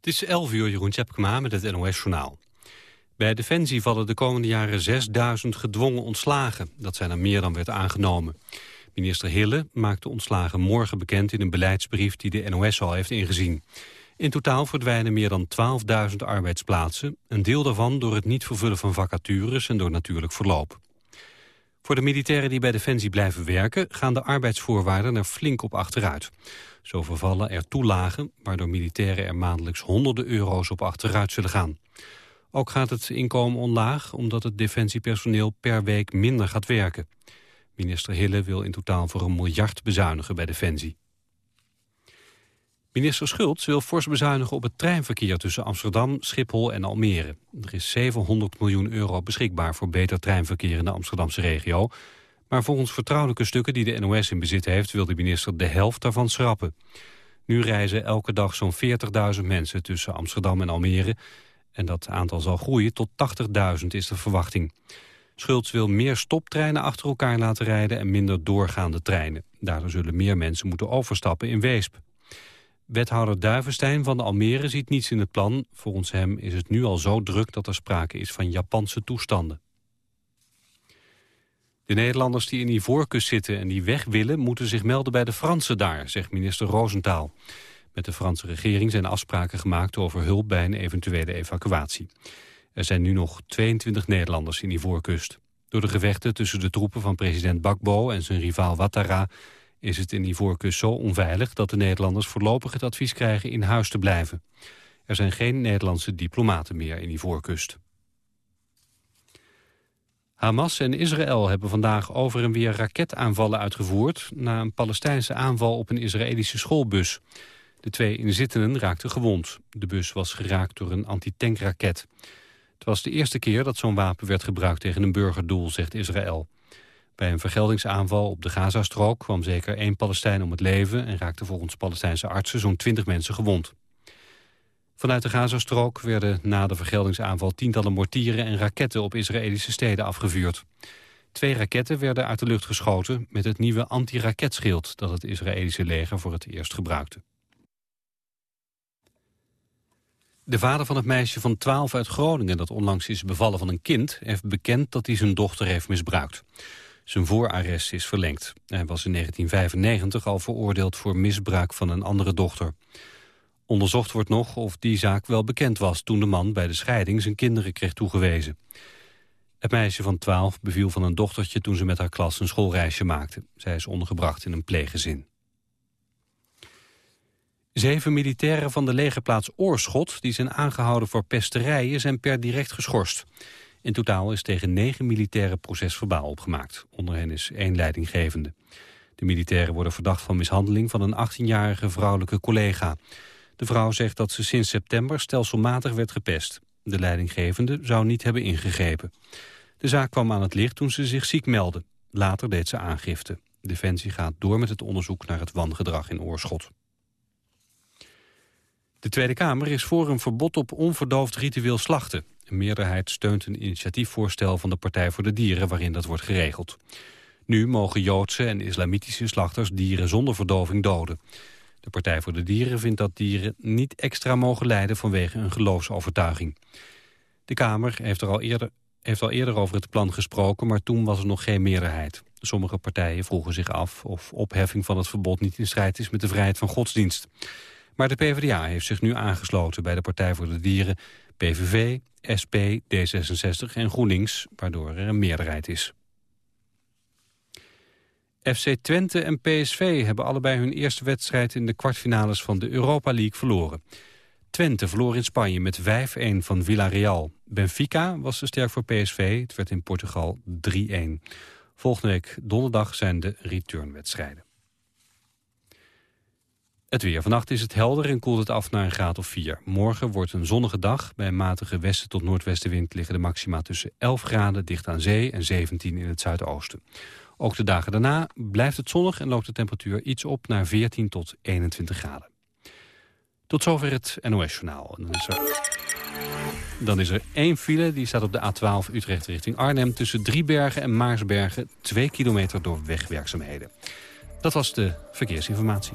Het is 11 uur, Jeroen Tjepkema met het NOS-journaal. Bij Defensie vallen de komende jaren 6000 gedwongen ontslagen. Dat zijn er meer dan werd aangenomen. Minister Hille maakt de ontslagen morgen bekend in een beleidsbrief die de NOS al heeft ingezien. In totaal verdwijnen meer dan 12.000 arbeidsplaatsen. Een deel daarvan door het niet vervullen van vacatures en door natuurlijk verloop. Voor de militairen die bij Defensie blijven werken... gaan de arbeidsvoorwaarden er flink op achteruit. Zo vervallen er toelagen, waardoor militairen er maandelijks honderden euro's op achteruit zullen gaan. Ook gaat het inkomen onlaag, omdat het defensiepersoneel per week minder gaat werken. Minister Hille wil in totaal voor een miljard bezuinigen bij Defensie. Minister Schultz wil fors bezuinigen op het treinverkeer tussen Amsterdam, Schiphol en Almere. Er is 700 miljoen euro beschikbaar voor beter treinverkeer in de Amsterdamse regio. Maar volgens vertrouwelijke stukken die de NOS in bezit heeft... wil de minister de helft daarvan schrappen. Nu reizen elke dag zo'n 40.000 mensen tussen Amsterdam en Almere. En dat aantal zal groeien tot 80.000 is de verwachting. Schultz wil meer stoptreinen achter elkaar laten rijden... en minder doorgaande treinen. Daardoor zullen meer mensen moeten overstappen in Weesp. Wethouder Duivenstein van de Almere ziet niets in het plan. Volgens hem is het nu al zo druk dat er sprake is van Japanse toestanden. De Nederlanders die in Ivoorkust zitten en die weg willen... moeten zich melden bij de Fransen daar, zegt minister Roosentaal. Met de Franse regering zijn afspraken gemaakt over hulp bij een eventuele evacuatie. Er zijn nu nog 22 Nederlanders in Ivoorkust. Door de gevechten tussen de troepen van president Bakbo en zijn rivaal Ouattara is het in Ivoorkust zo onveilig dat de Nederlanders voorlopig het advies krijgen in huis te blijven. Er zijn geen Nederlandse diplomaten meer in Ivoorkust. Hamas en Israël hebben vandaag over en weer raketaanvallen uitgevoerd... na een Palestijnse aanval op een Israëlische schoolbus. De twee inzittenden raakten gewond. De bus was geraakt door een antitankraket. Het was de eerste keer dat zo'n wapen werd gebruikt tegen een burgerdoel, zegt Israël. Bij een vergeldingsaanval op de Gazastrook kwam zeker één Palestijn om het leven... en raakte volgens Palestijnse artsen zo'n twintig mensen gewond. Vanuit de Gazastrook werden na de vergeldingsaanval tientallen mortieren en raketten op Israëlische steden afgevuurd. Twee raketten werden uit de lucht geschoten met het nieuwe antiraketschild dat het Israëlische leger voor het eerst gebruikte. De vader van het meisje van 12 uit Groningen dat onlangs is bevallen van een kind... heeft bekend dat hij zijn dochter heeft misbruikt. Zijn voorarrest is verlengd. Hij was in 1995 al veroordeeld voor misbruik van een andere dochter. Onderzocht wordt nog of die zaak wel bekend was... toen de man bij de scheiding zijn kinderen kreeg toegewezen. Het meisje van 12 beviel van een dochtertje toen ze met haar klas een schoolreisje maakte. Zij is ondergebracht in een pleeggezin. Zeven militairen van de legerplaats Oorschot... die zijn aangehouden voor pesterijen, zijn per direct geschorst. In totaal is tegen negen militairen procesverbaal opgemaakt. Onder hen is één leidinggevende. De militairen worden verdacht van mishandeling van een 18-jarige vrouwelijke collega. De vrouw zegt dat ze sinds september stelselmatig werd gepest. De leidinggevende zou niet hebben ingegrepen. De zaak kwam aan het licht toen ze zich ziek meldde. Later deed ze aangifte. Defensie gaat door met het onderzoek naar het wangedrag in Oorschot. De Tweede Kamer is voor een verbod op onverdoofd ritueel slachten. Een meerderheid steunt een initiatiefvoorstel van de Partij voor de Dieren waarin dat wordt geregeld. Nu mogen Joodse en islamitische slachters dieren zonder verdoving doden. De Partij voor de Dieren vindt dat dieren niet extra mogen lijden vanwege een geloofsovertuiging. De Kamer heeft, er al eerder, heeft al eerder over het plan gesproken, maar toen was er nog geen meerderheid. Sommige partijen vroegen zich af of opheffing van het verbod niet in strijd is met de vrijheid van godsdienst. Maar de PvdA heeft zich nu aangesloten bij de Partij voor de Dieren, PVV, SP, D66 en GroenLinks, waardoor er een meerderheid is. FC Twente en PSV hebben allebei hun eerste wedstrijd in de kwartfinales van de Europa League verloren. Twente verloor in Spanje met 5-1 van Villarreal. Benfica was te sterk voor PSV, het werd in Portugal 3-1. Volgende week donderdag zijn de returnwedstrijden. Het weer. Vannacht is het helder en koelt het af naar een graad of 4. Morgen wordt een zonnige dag. Bij matige westen tot noordwestenwind liggen de maxima tussen 11 graden dicht aan zee en 17 in het zuidoosten. Ook de dagen daarna blijft het zonnig en loopt de temperatuur iets op naar 14 tot 21 graden. Tot zover het NOS-journaal. Dan, is er... dan is er één file, die staat op de A12 Utrecht richting Arnhem... tussen Driebergen en Maarsbergen, 2 kilometer door wegwerkzaamheden. Dat was de verkeersinformatie.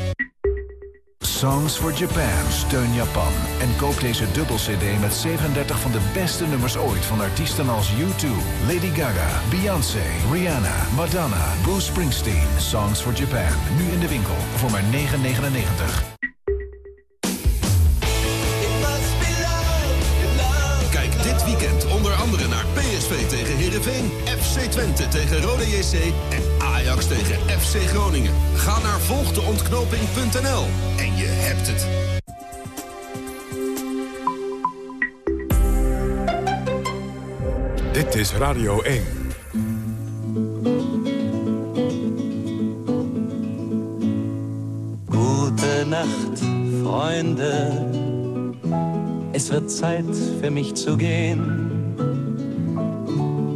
Songs for Japan, steun Japan. En koop deze dubbel-cd met 37 van de beste nummers ooit... van artiesten als U2, Lady Gaga, Beyoncé, Rihanna, Madonna, Bruce Springsteen. Songs for Japan, nu in de winkel voor maar 9,99. Andere naar PSV tegen Heerenveen... FC Twente tegen Rode JC en Ajax tegen FC Groningen. Ga naar volgdeontknoping.nl en je hebt het. Dit is Radio 1. Gute Nacht, Freunde. Es wird Zeit für mich zu gehen.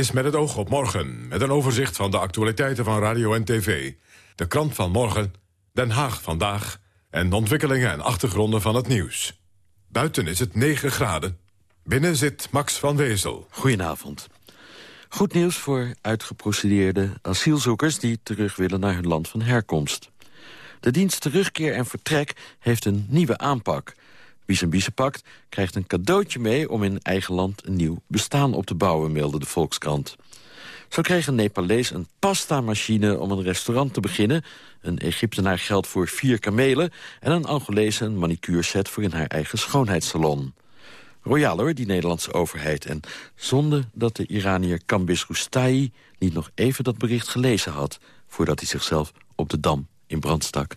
Is met het oog op morgen, met een overzicht van de actualiteiten van radio en tv. De krant van morgen, Den Haag vandaag en de ontwikkelingen en achtergronden van het nieuws. Buiten is het 9 graden. Binnen zit Max van Wezel. Goedenavond. Goed nieuws voor uitgeprocedeerde asielzoekers... die terug willen naar hun land van herkomst. De dienst Terugkeer en Vertrek heeft een nieuwe aanpak. Wie pakt, krijgt een cadeautje mee... om in eigen land een nieuw bestaan op te bouwen, meldde de Volkskrant. Zo kreeg een Nepalees een pasta-machine om een restaurant te beginnen... een Egyptenaar geld voor vier kamelen... en een Angolese een manicuurset voor in haar eigen schoonheidssalon. Royaal hoor, die Nederlandse overheid. En zonde dat de Iranier Kambis Roustayi niet nog even dat bericht gelezen had... voordat hij zichzelf op de Dam in brand stak.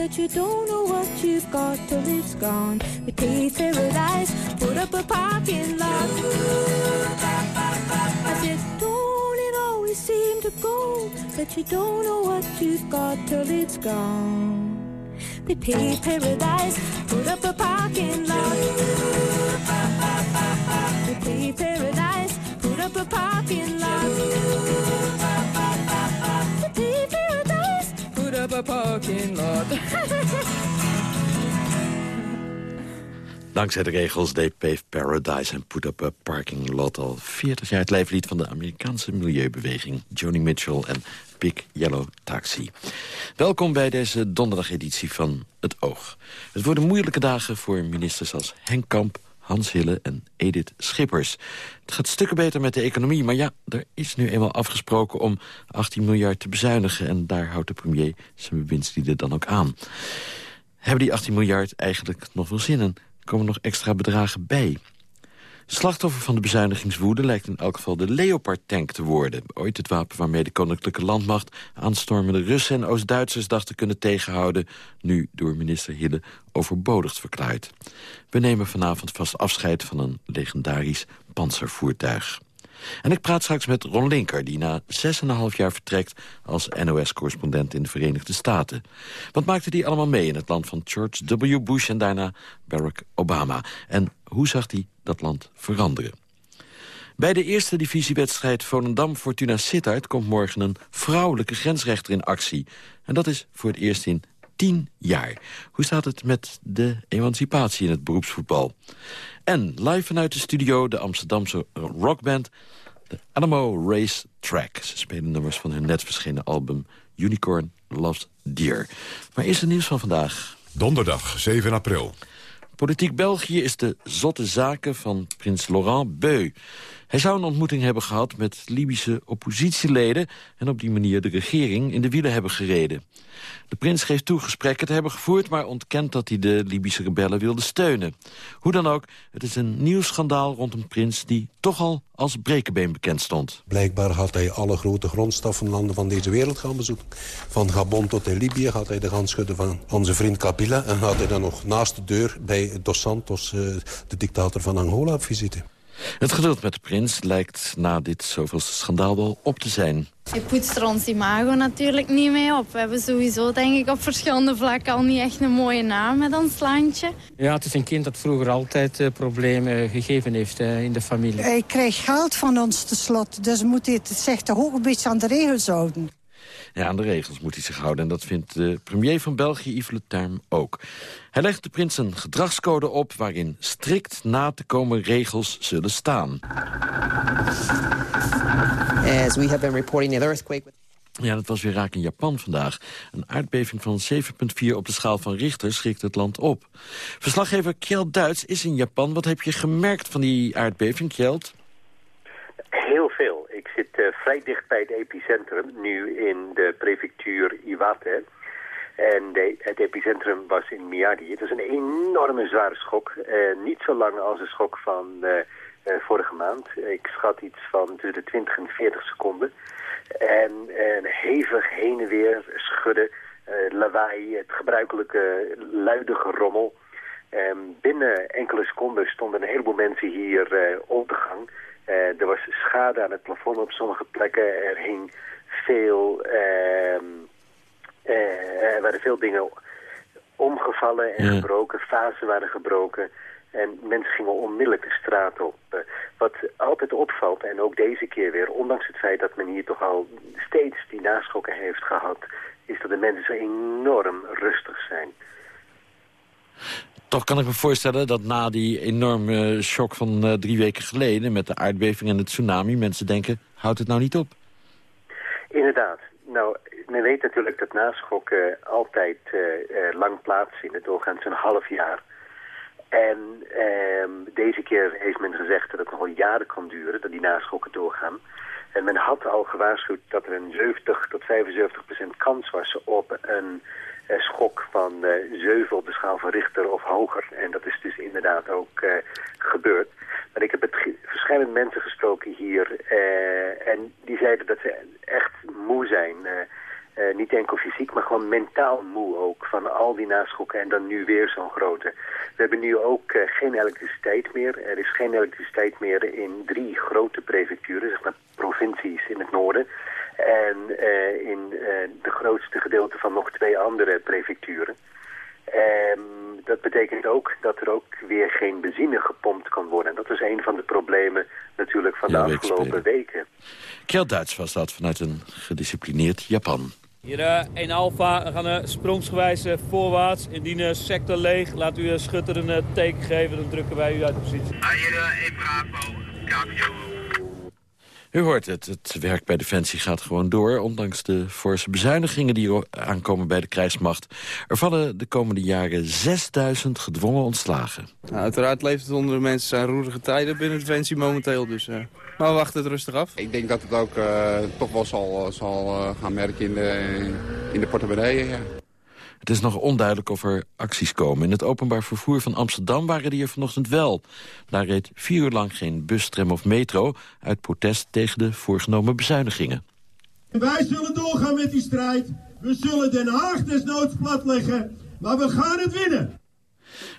That you don't know what you've got till it's gone. We pay paradise, put up a parking lot. I said, don't it always seem to go that you don't know what you've got till it's gone. We pay paradise, put up a parking lot. We pay paradise, put up a parking lot. Dankzij de regels They Pave Paradise en Put Up a Parking Lot... al 40 jaar het lijflied van de Amerikaanse milieubeweging... Joni Mitchell en Big Yellow Taxi. Welkom bij deze donderdageditie van Het Oog. Het worden moeilijke dagen voor ministers als Henk Kamp, Hans Hille en Edith Schippers. Het gaat stukken beter met de economie, maar ja, er is nu eenmaal afgesproken om 18 miljard te bezuinigen. En daar houdt de premier zijn bewindslieden dan ook aan. Hebben die 18 miljard eigenlijk nog wel zin in? Komen nog extra bedragen bij? Slachtoffer van de bezuinigingswoede lijkt in elk geval de Leopard-tank te worden. Ooit het wapen waarmee de koninklijke landmacht aanstormende Russen en Oost-Duitsers dachten kunnen tegenhouden. Nu door minister Hille overbodigd verklaard. We nemen vanavond vast afscheid van een legendarisch panzervoertuig. En ik praat straks met Ron Linker, die na 6,5 jaar vertrekt... als NOS-correspondent in de Verenigde Staten. Wat maakte die allemaal mee in het land van George W. Bush... en daarna Barack Obama? En hoe zag hij dat land veranderen? Bij de eerste divisiewedstrijd Volendam-Fortuna Sittard... komt morgen een vrouwelijke grensrechter in actie. En dat is voor het eerst in tien jaar. Hoe staat het met de emancipatie in het beroepsvoetbal? En live vanuit de studio de Amsterdamse rockband... de Alamo Race Track. Ze spelen nummers van hun net verschenen album Unicorn Loves Deer. Maar eerst het nieuws van vandaag. Donderdag 7 april. Politiek België is de zotte zaken van prins Laurent Beu. Hij zou een ontmoeting hebben gehad met Libische oppositieleden... en op die manier de regering in de wielen hebben gereden. De prins geeft toe gesprekken te hebben gevoerd... maar ontkent dat hij de Libische rebellen wilde steunen. Hoe dan ook, het is een nieuw schandaal rond een prins... die toch al als brekenbeen bekend stond. Blijkbaar had hij alle grote grondstoffenlanden van deze wereld gaan bezoeken. Van Gabon tot in Libië had hij de hand schudden van onze vriend Kabila... en had hij dan nog naast de deur bij Dos Santos, eh, de dictator van Angola, op visite. Het geduld met de prins lijkt na dit zoveelste schandaal wel op te zijn. Je poetst er ons imago natuurlijk niet mee op. We hebben sowieso denk ik op verschillende vlakken al niet echt een mooie naam met ons landje. Ja, het is een kind dat vroeger altijd uh, problemen gegeven heeft uh, in de familie. Hij krijgt geld van ons tenslotte, dus moet hij zich toch ook een beetje aan de regels houden. Ja, aan de regels moet hij zich houden. En dat vindt de premier van België, Yves Le Terme, ook. Hij legt de prins een gedragscode op... waarin strikt na te komen regels zullen staan. As we have been reporting earthquake... Ja, dat was weer raak in Japan vandaag. Een aardbeving van 7,4 op de schaal van Richter schrikt het land op. Verslaggever Kjeld Duits is in Japan. Wat heb je gemerkt van die aardbeving, Kjeld? Heel veel. Uh, vrij dicht bij het epicentrum, nu in de prefectuur Iwate. En het epicentrum was in Miyagi. Het was een enorme zware schok. Uh, niet zo lang als de schok van uh, vorige maand. Ik schat iets van tussen de 20 en 40 seconden. En, hevig heen en weer schudden, lawaai, het gebruikelijke luide gerommel. Binnen enkele seconden stonden een heleboel mensen hier op de gang. Er was schade aan het plafond op sommige plekken. Er hing veel... Uh, er waren veel dingen omgevallen en gebroken. Fasen waren gebroken. En mensen gingen onmiddellijk de straat op. Uh, wat altijd opvalt, en ook deze keer weer, ondanks het feit dat men hier toch al steeds die naschokken heeft gehad, is dat de mensen zo enorm rustig zijn. Toch kan ik me voorstellen dat na die enorme shock van uh, drie weken geleden... met de aardbeving en het tsunami, mensen denken, houdt het nou niet op? Inderdaad. Nou, men weet natuurlijk dat naschokken altijd uh, lang plaatsvinden, doorgaans een half jaar. En ehm, deze keer heeft men gezegd dat het nog jaren kan duren, dat die naschokken doorgaan. En men had al gewaarschuwd dat er een 70 tot 75 procent kans was op een schok van uh, 7 op de schaal van Richter of hoger. En dat is dus inderdaad ook uh, gebeurd. Maar ik heb met verschillende mensen gesproken hier en die zeiden dat ze echt moe zijn. Niet enkel fysiek, maar gewoon mentaal moe ook van al die naschokken en dan nu weer zo'n grote. We hebben nu ook geen elektriciteit meer. Er is geen elektriciteit meer in drie grote prefecturen, zeg maar provincies in het noorden. En uh, in de grootste gedeelte van nog twee andere prefecturen. Um, dat betekent ook dat er ook weer geen benzine gepompt kan worden. En dat is een van de problemen natuurlijk van ja, de afgelopen weken. Kjeld Duits was dat vanuit een gedisciplineerd Japan. Hier uh, 1 Alpha, we gaan uh, sprongsgewijs voorwaarts. Indien sector leeg, laat u schutter een teken geven, dan drukken wij u uit de positie. Hier 1 Bravo, KPO. U hoort het, het werk bij Defensie gaat gewoon door... ondanks de forse bezuinigingen die aankomen bij de krijgsmacht. Er vallen de komende jaren 6000 gedwongen ontslagen. Nou, uiteraard leeft het onder de mensen zijn roerige tijden binnen Defensie momenteel. Dus, uh, maar we wachten het rustig af. Ik denk dat het ook uh, toch wel zal, zal uh, gaan merken in de, in de portemonnee, ja. Het is nog onduidelijk of er acties komen. In het openbaar vervoer van Amsterdam waren die er vanochtend wel. Daar reed vier uur lang geen bus, tram of metro... uit protest tegen de voorgenomen bezuinigingen. Wij zullen doorgaan met die strijd. We zullen Den Haag desnoods platleggen. Maar we gaan het winnen.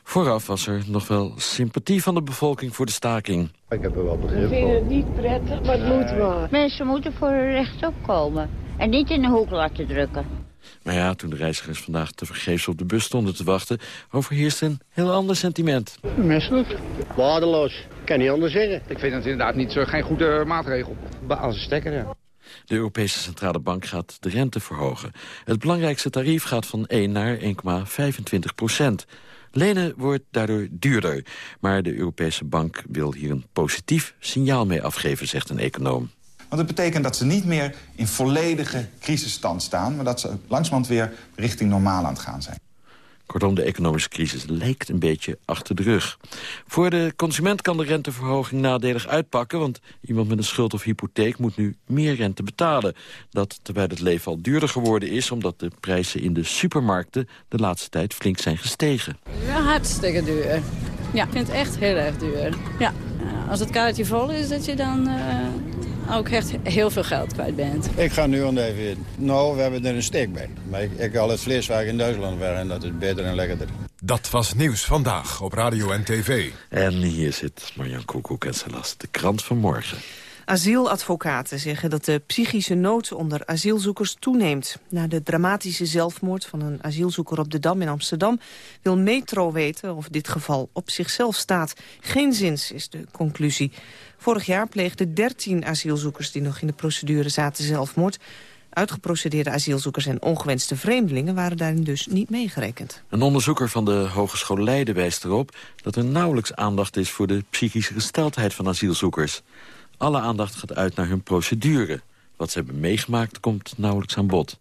Vooraf was er nog wel sympathie van de bevolking voor de staking. Ik heb er wel begrip voor. Ik vind het niet prettig, maar het moet maar. Mensen moeten voor hun recht opkomen. En niet in de hoek laten drukken. Maar ja, toen de reizigers vandaag tevergeefs op de bus stonden te wachten... overheerst een heel ander sentiment. Misselijk. Waardeloos. Ik kan niet anders zeggen. Ik vind het inderdaad niet zo, geen goede maatregel. Als een stekker, ja. De Europese Centrale Bank gaat de rente verhogen. Het belangrijkste tarief gaat van 1 naar 1,25 procent. Lenen wordt daardoor duurder. Maar de Europese Bank wil hier een positief signaal mee afgeven, zegt een econoom. Want het betekent dat ze niet meer in volledige crisisstand staan... maar dat ze langzamerhand weer richting normaal aan het gaan zijn. Kortom, de economische crisis lijkt een beetje achter de rug. Voor de consument kan de renteverhoging nadelig uitpakken... want iemand met een schuld of hypotheek moet nu meer rente betalen. Dat terwijl het leven al duurder geworden is... omdat de prijzen in de supermarkten de laatste tijd flink zijn gestegen. Ja, hartstikke duur. Ja, ik vind het echt heel erg duur. Ja, als het kaartje vol is, dat je dan... Uh ook echt heel veel geld kwijt bent. Ik ga nu aan even Nou, we hebben er een steek bij. Maar ik, ik haal het vlees waar ik in Duitsland weg en dat is beter en lekkerder. Dat was Nieuws Vandaag op Radio en TV. En hier zit Marjan Koekoek en Salas, de krant van morgen. Asieladvocaten zeggen dat de psychische nood onder asielzoekers toeneemt. Na de dramatische zelfmoord van een asielzoeker op de Dam in Amsterdam... wil Metro weten of dit geval op zichzelf staat. Geen zins is de conclusie. Vorig jaar pleegden 13 asielzoekers die nog in de procedure zaten zelfmoord. Uitgeprocedeerde asielzoekers en ongewenste vreemdelingen waren daarin dus niet meegerekend. Een onderzoeker van de Hogeschool Leiden wijst erop dat er nauwelijks aandacht is voor de psychische gesteldheid van asielzoekers. Alle aandacht gaat uit naar hun procedure. Wat ze hebben meegemaakt komt nauwelijks aan bod.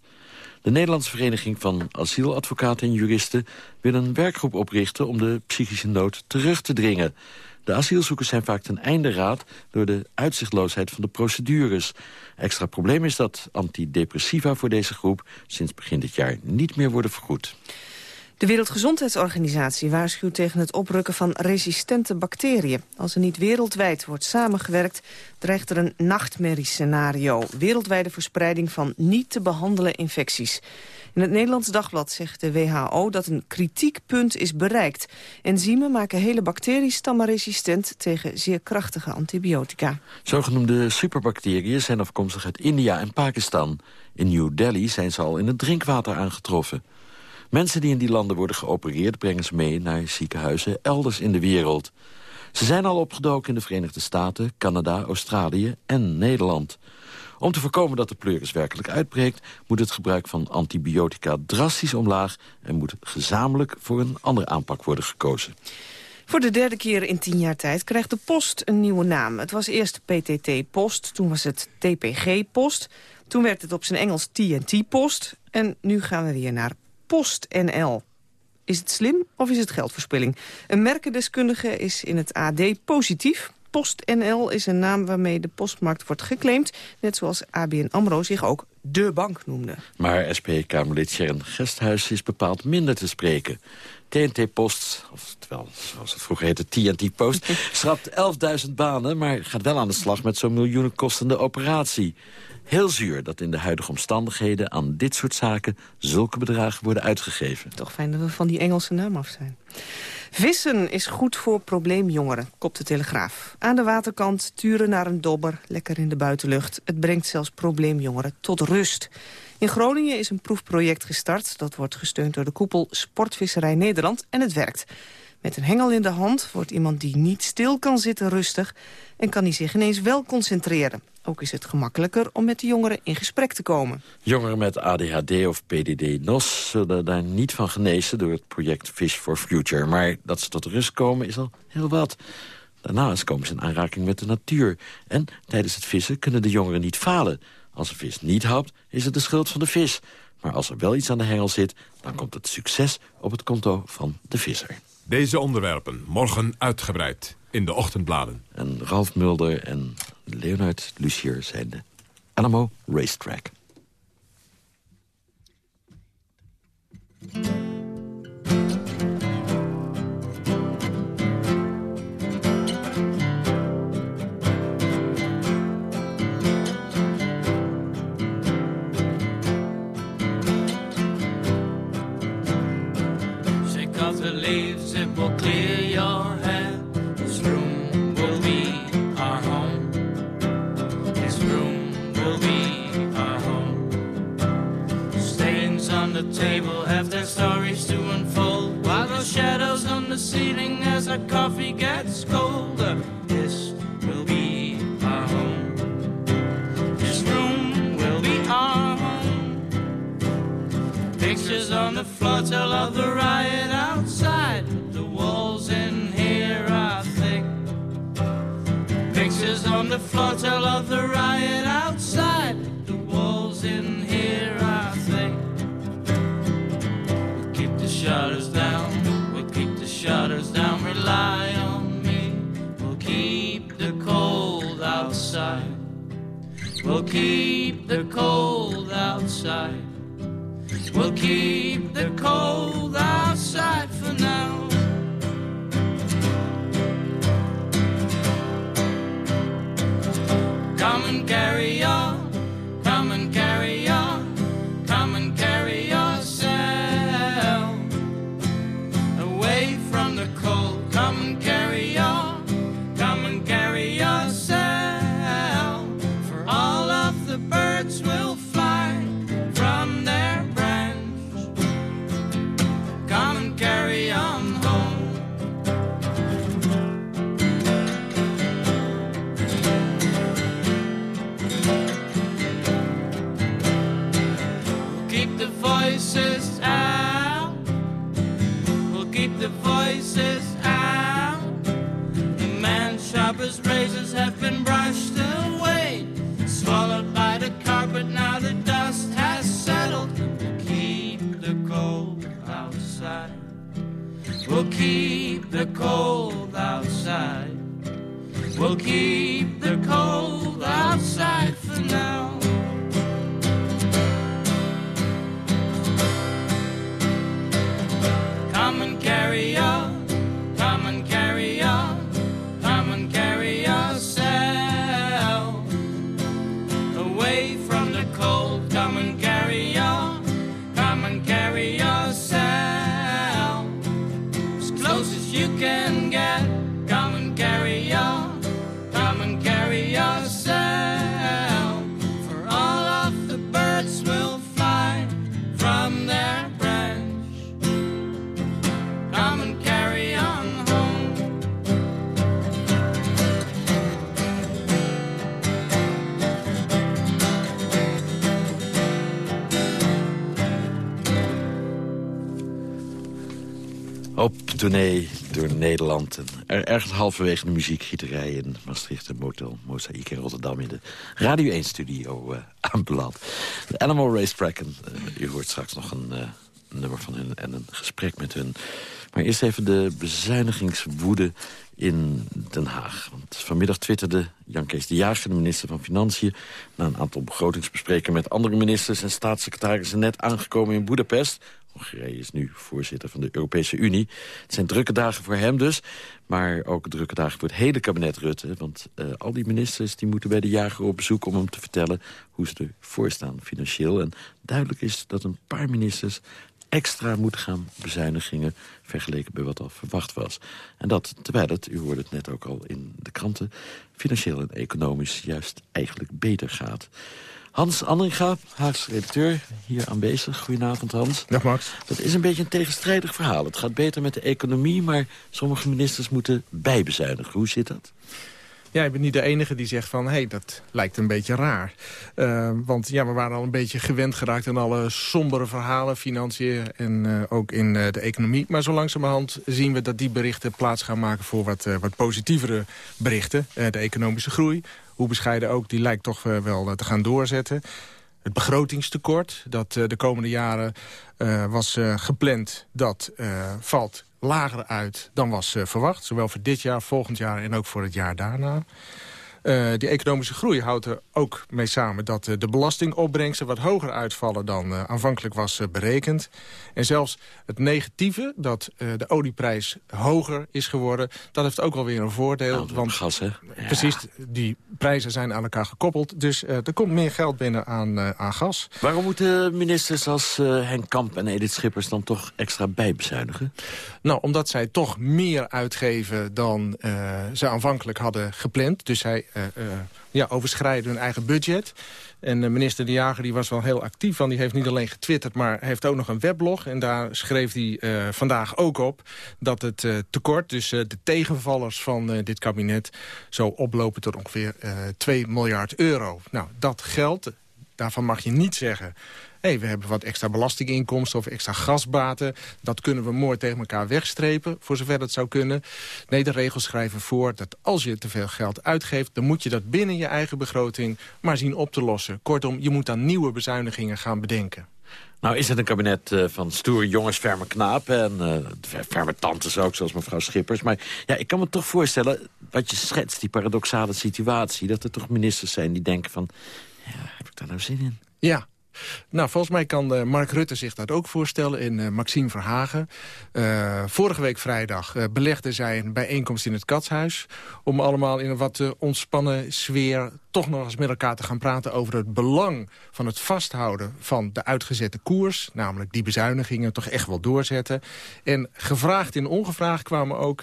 De Nederlandse Vereniging van Asieladvocaten en Juristen wil een werkgroep oprichten om de psychische nood terug te dringen. De asielzoekers zijn vaak ten einde raad door de uitzichtloosheid van de procedures. Extra probleem is dat antidepressiva voor deze groep sinds begin dit jaar niet meer worden vergoed. De Wereldgezondheidsorganisatie waarschuwt tegen het oprukken van resistente bacteriën. Als er niet wereldwijd wordt samengewerkt, dreigt er een nachtmerriescenario. Wereldwijde verspreiding van niet te behandelen infecties. In het Nederlands Dagblad zegt de WHO dat een kritiekpunt is bereikt. Enzymen maken hele bacteriestammen resistent tegen zeer krachtige antibiotica. Zogenoemde superbacteriën zijn afkomstig uit India en Pakistan. In New Delhi zijn ze al in het drinkwater aangetroffen. Mensen die in die landen worden geopereerd... brengen ze mee naar ziekenhuizen elders in de wereld. Ze zijn al opgedoken in de Verenigde Staten, Canada, Australië en Nederland. Om te voorkomen dat de pleuris werkelijk uitbreekt... moet het gebruik van antibiotica drastisch omlaag... en moet gezamenlijk voor een andere aanpak worden gekozen. Voor de derde keer in tien jaar tijd krijgt de post een nieuwe naam. Het was eerst PTT Post, toen was het TPG Post... toen werd het op zijn Engels TNT Post... en nu gaan we weer naar PostNL. Is het slim of is het geldverspilling? Een merkendeskundige is in het AD positief. PostNL is een naam waarmee de postmarkt wordt geclaimd... net zoals ABN AMRO zich ook de bank noemde. Maar SP-Kamerlid Sharon Gesthuis is bepaald minder te spreken. TNT Post, oftewel zoals het vroeger heette TNT Post... schrapt 11.000 banen, maar gaat wel aan de slag met zo'n miljoenen kostende operatie. Heel zuur dat in de huidige omstandigheden aan dit soort zaken zulke bedragen worden uitgegeven. Toch fijn dat we van die Engelse naam af zijn. Vissen is goed voor probleemjongeren, kopt de Telegraaf. Aan de waterkant turen naar een dobber, lekker in de buitenlucht. Het brengt zelfs probleemjongeren tot rust. In Groningen is een proefproject gestart. Dat wordt gesteund door de koepel Sportvisserij Nederland en het werkt. Met een hengel in de hand wordt iemand die niet stil kan zitten rustig... en kan hij zich ineens wel concentreren. Ook is het gemakkelijker om met de jongeren in gesprek te komen. Jongeren met ADHD of PDD-NOS zullen daar niet van genezen... door het project Fish for Future. Maar dat ze tot rust komen is al heel wat. Daarnaast komen ze in aanraking met de natuur. En tijdens het vissen kunnen de jongeren niet falen. Als een vis niet hapt, is het de schuld van de vis. Maar als er wel iets aan de hengel zit, dan komt het succes op het konto van de visser. Deze onderwerpen morgen uitgebreid in de ochtendbladen. En Ralf Mulder en Leonard Lucier zijn Alamo Racetrack. Shake off the leaves, it will clear your will be our home. Stains on the table have their stories to unfold. While those shadows on the ceiling as our coffee gets colder. This will be our home. This room will be our home. Pictures on the floor tell of the riot outside. The walls in here are thick. Pictures on the floor tell of the riot We'll keep the cold outside. We'll keep the cold outside for now. Come and carry on, have been brushed away, swallowed by the carpet. Now the dust has settled. We'll keep the cold outside. We'll keep the cold outside. We'll keep the cold tournee door Nederland. En er, ergens halverwege de muziekgieterij in Maastricht en Motel Mozaïek in Rotterdam... in de Radio 1-studio uh, aanbeland. De Animal Racetrack. En, uh, u hoort straks nog een uh, nummer van hun en een gesprek met hun. Maar eerst even de bezuinigingswoede in Den Haag. Want vanmiddag twitterde Jan Kees de Jager, de minister van Financiën... na een aantal begrotingsbesprekingen met andere ministers en staatssecretarissen... net aangekomen in Boedapest Hongarije is nu voorzitter van de Europese Unie. Het zijn drukke dagen voor hem dus, maar ook drukke dagen voor het hele kabinet Rutte. Want uh, al die ministers die moeten bij de jager op bezoek om hem te vertellen hoe ze ervoor staan financieel. En duidelijk is dat een paar ministers extra moeten gaan bezuinigingen... vergeleken bij wat al verwacht was. En dat terwijl het, u hoorde het net ook al in de kranten... financieel en economisch juist eigenlijk beter gaat. Hans Andringa, Haags redacteur, hier aanwezig. Goedenavond, Hans. Dag, Max. Het is een beetje een tegenstrijdig verhaal. Het gaat beter met de economie, maar sommige ministers moeten bijbezuinigen. Hoe zit dat? Ja, ik ben niet de enige die zegt van, hé, hey, dat lijkt een beetje raar. Uh, want ja, we waren al een beetje gewend geraakt aan alle sombere verhalen, financiën en uh, ook in uh, de economie. Maar zo langzamerhand zien we dat die berichten plaats gaan maken voor wat, wat positievere berichten. de economische groei, hoe bescheiden ook, die lijkt toch wel te gaan doorzetten. Het begrotingstekort, dat de komende jaren was gepland, dat valt lager uit dan was verwacht. Zowel voor dit jaar, volgend jaar en ook voor het jaar daarna. Uh, die economische groei houdt er ook mee samen dat uh, de belastingopbrengsten wat hoger uitvallen dan uh, aanvankelijk was berekend. En zelfs het negatieve, dat de olieprijs hoger is geworden, dat heeft ook alweer een voordeel. Nou, want gas, hè? Precies, die prijzen zijn aan elkaar gekoppeld. Dus er komt meer geld binnen aan, aan gas. Waarom moeten ministers als Henk Kamp en Edith Schippers dan toch extra bijbezuinigen? Nou, omdat zij toch meer uitgeven dan ze aanvankelijk hadden gepland. Dus zij ja, overschrijden hun eigen budget. En minister De Jager die was wel heel actief. Want die heeft niet alleen getwitterd, maar heeft ook nog een weblog. En daar schreef hij vandaag ook op dat het tekort... dus de tegenvallers van dit kabinet... zo oplopen tot ongeveer 2 miljard euro. Nou, dat geld, daarvan mag je niet zeggen hey, we hebben wat extra belastinginkomsten of extra gasbaten. Dat kunnen we mooi tegen elkaar wegstrepen, voor zover dat zou kunnen. Nee, de regels schrijven voor dat als je te veel geld uitgeeft... dan moet je dat binnen je eigen begroting maar zien op te lossen. Kortom, je moet dan nieuwe bezuinigingen gaan bedenken. Nou is het een kabinet uh, van stoere jongens, ferme knapen... en uh, ferme tantes ook, zoals mevrouw Schippers. Maar ja, ik kan me toch voorstellen, wat je schetst, die paradoxale situatie... dat er toch ministers zijn die denken van... ja, heb ik daar nou zin in? Ja, nou, volgens mij kan uh, Mark Rutte zich dat ook voorstellen in uh, Maxime Verhagen. Uh, vorige week vrijdag belegde zij een bijeenkomst in het Katshuis... om allemaal in een wat ontspannen sfeer toch nog eens met elkaar te gaan praten... over het belang van het vasthouden van de uitgezette koers. Namelijk die bezuinigingen toch echt wel doorzetten. En gevraagd en ongevraagd kwamen ook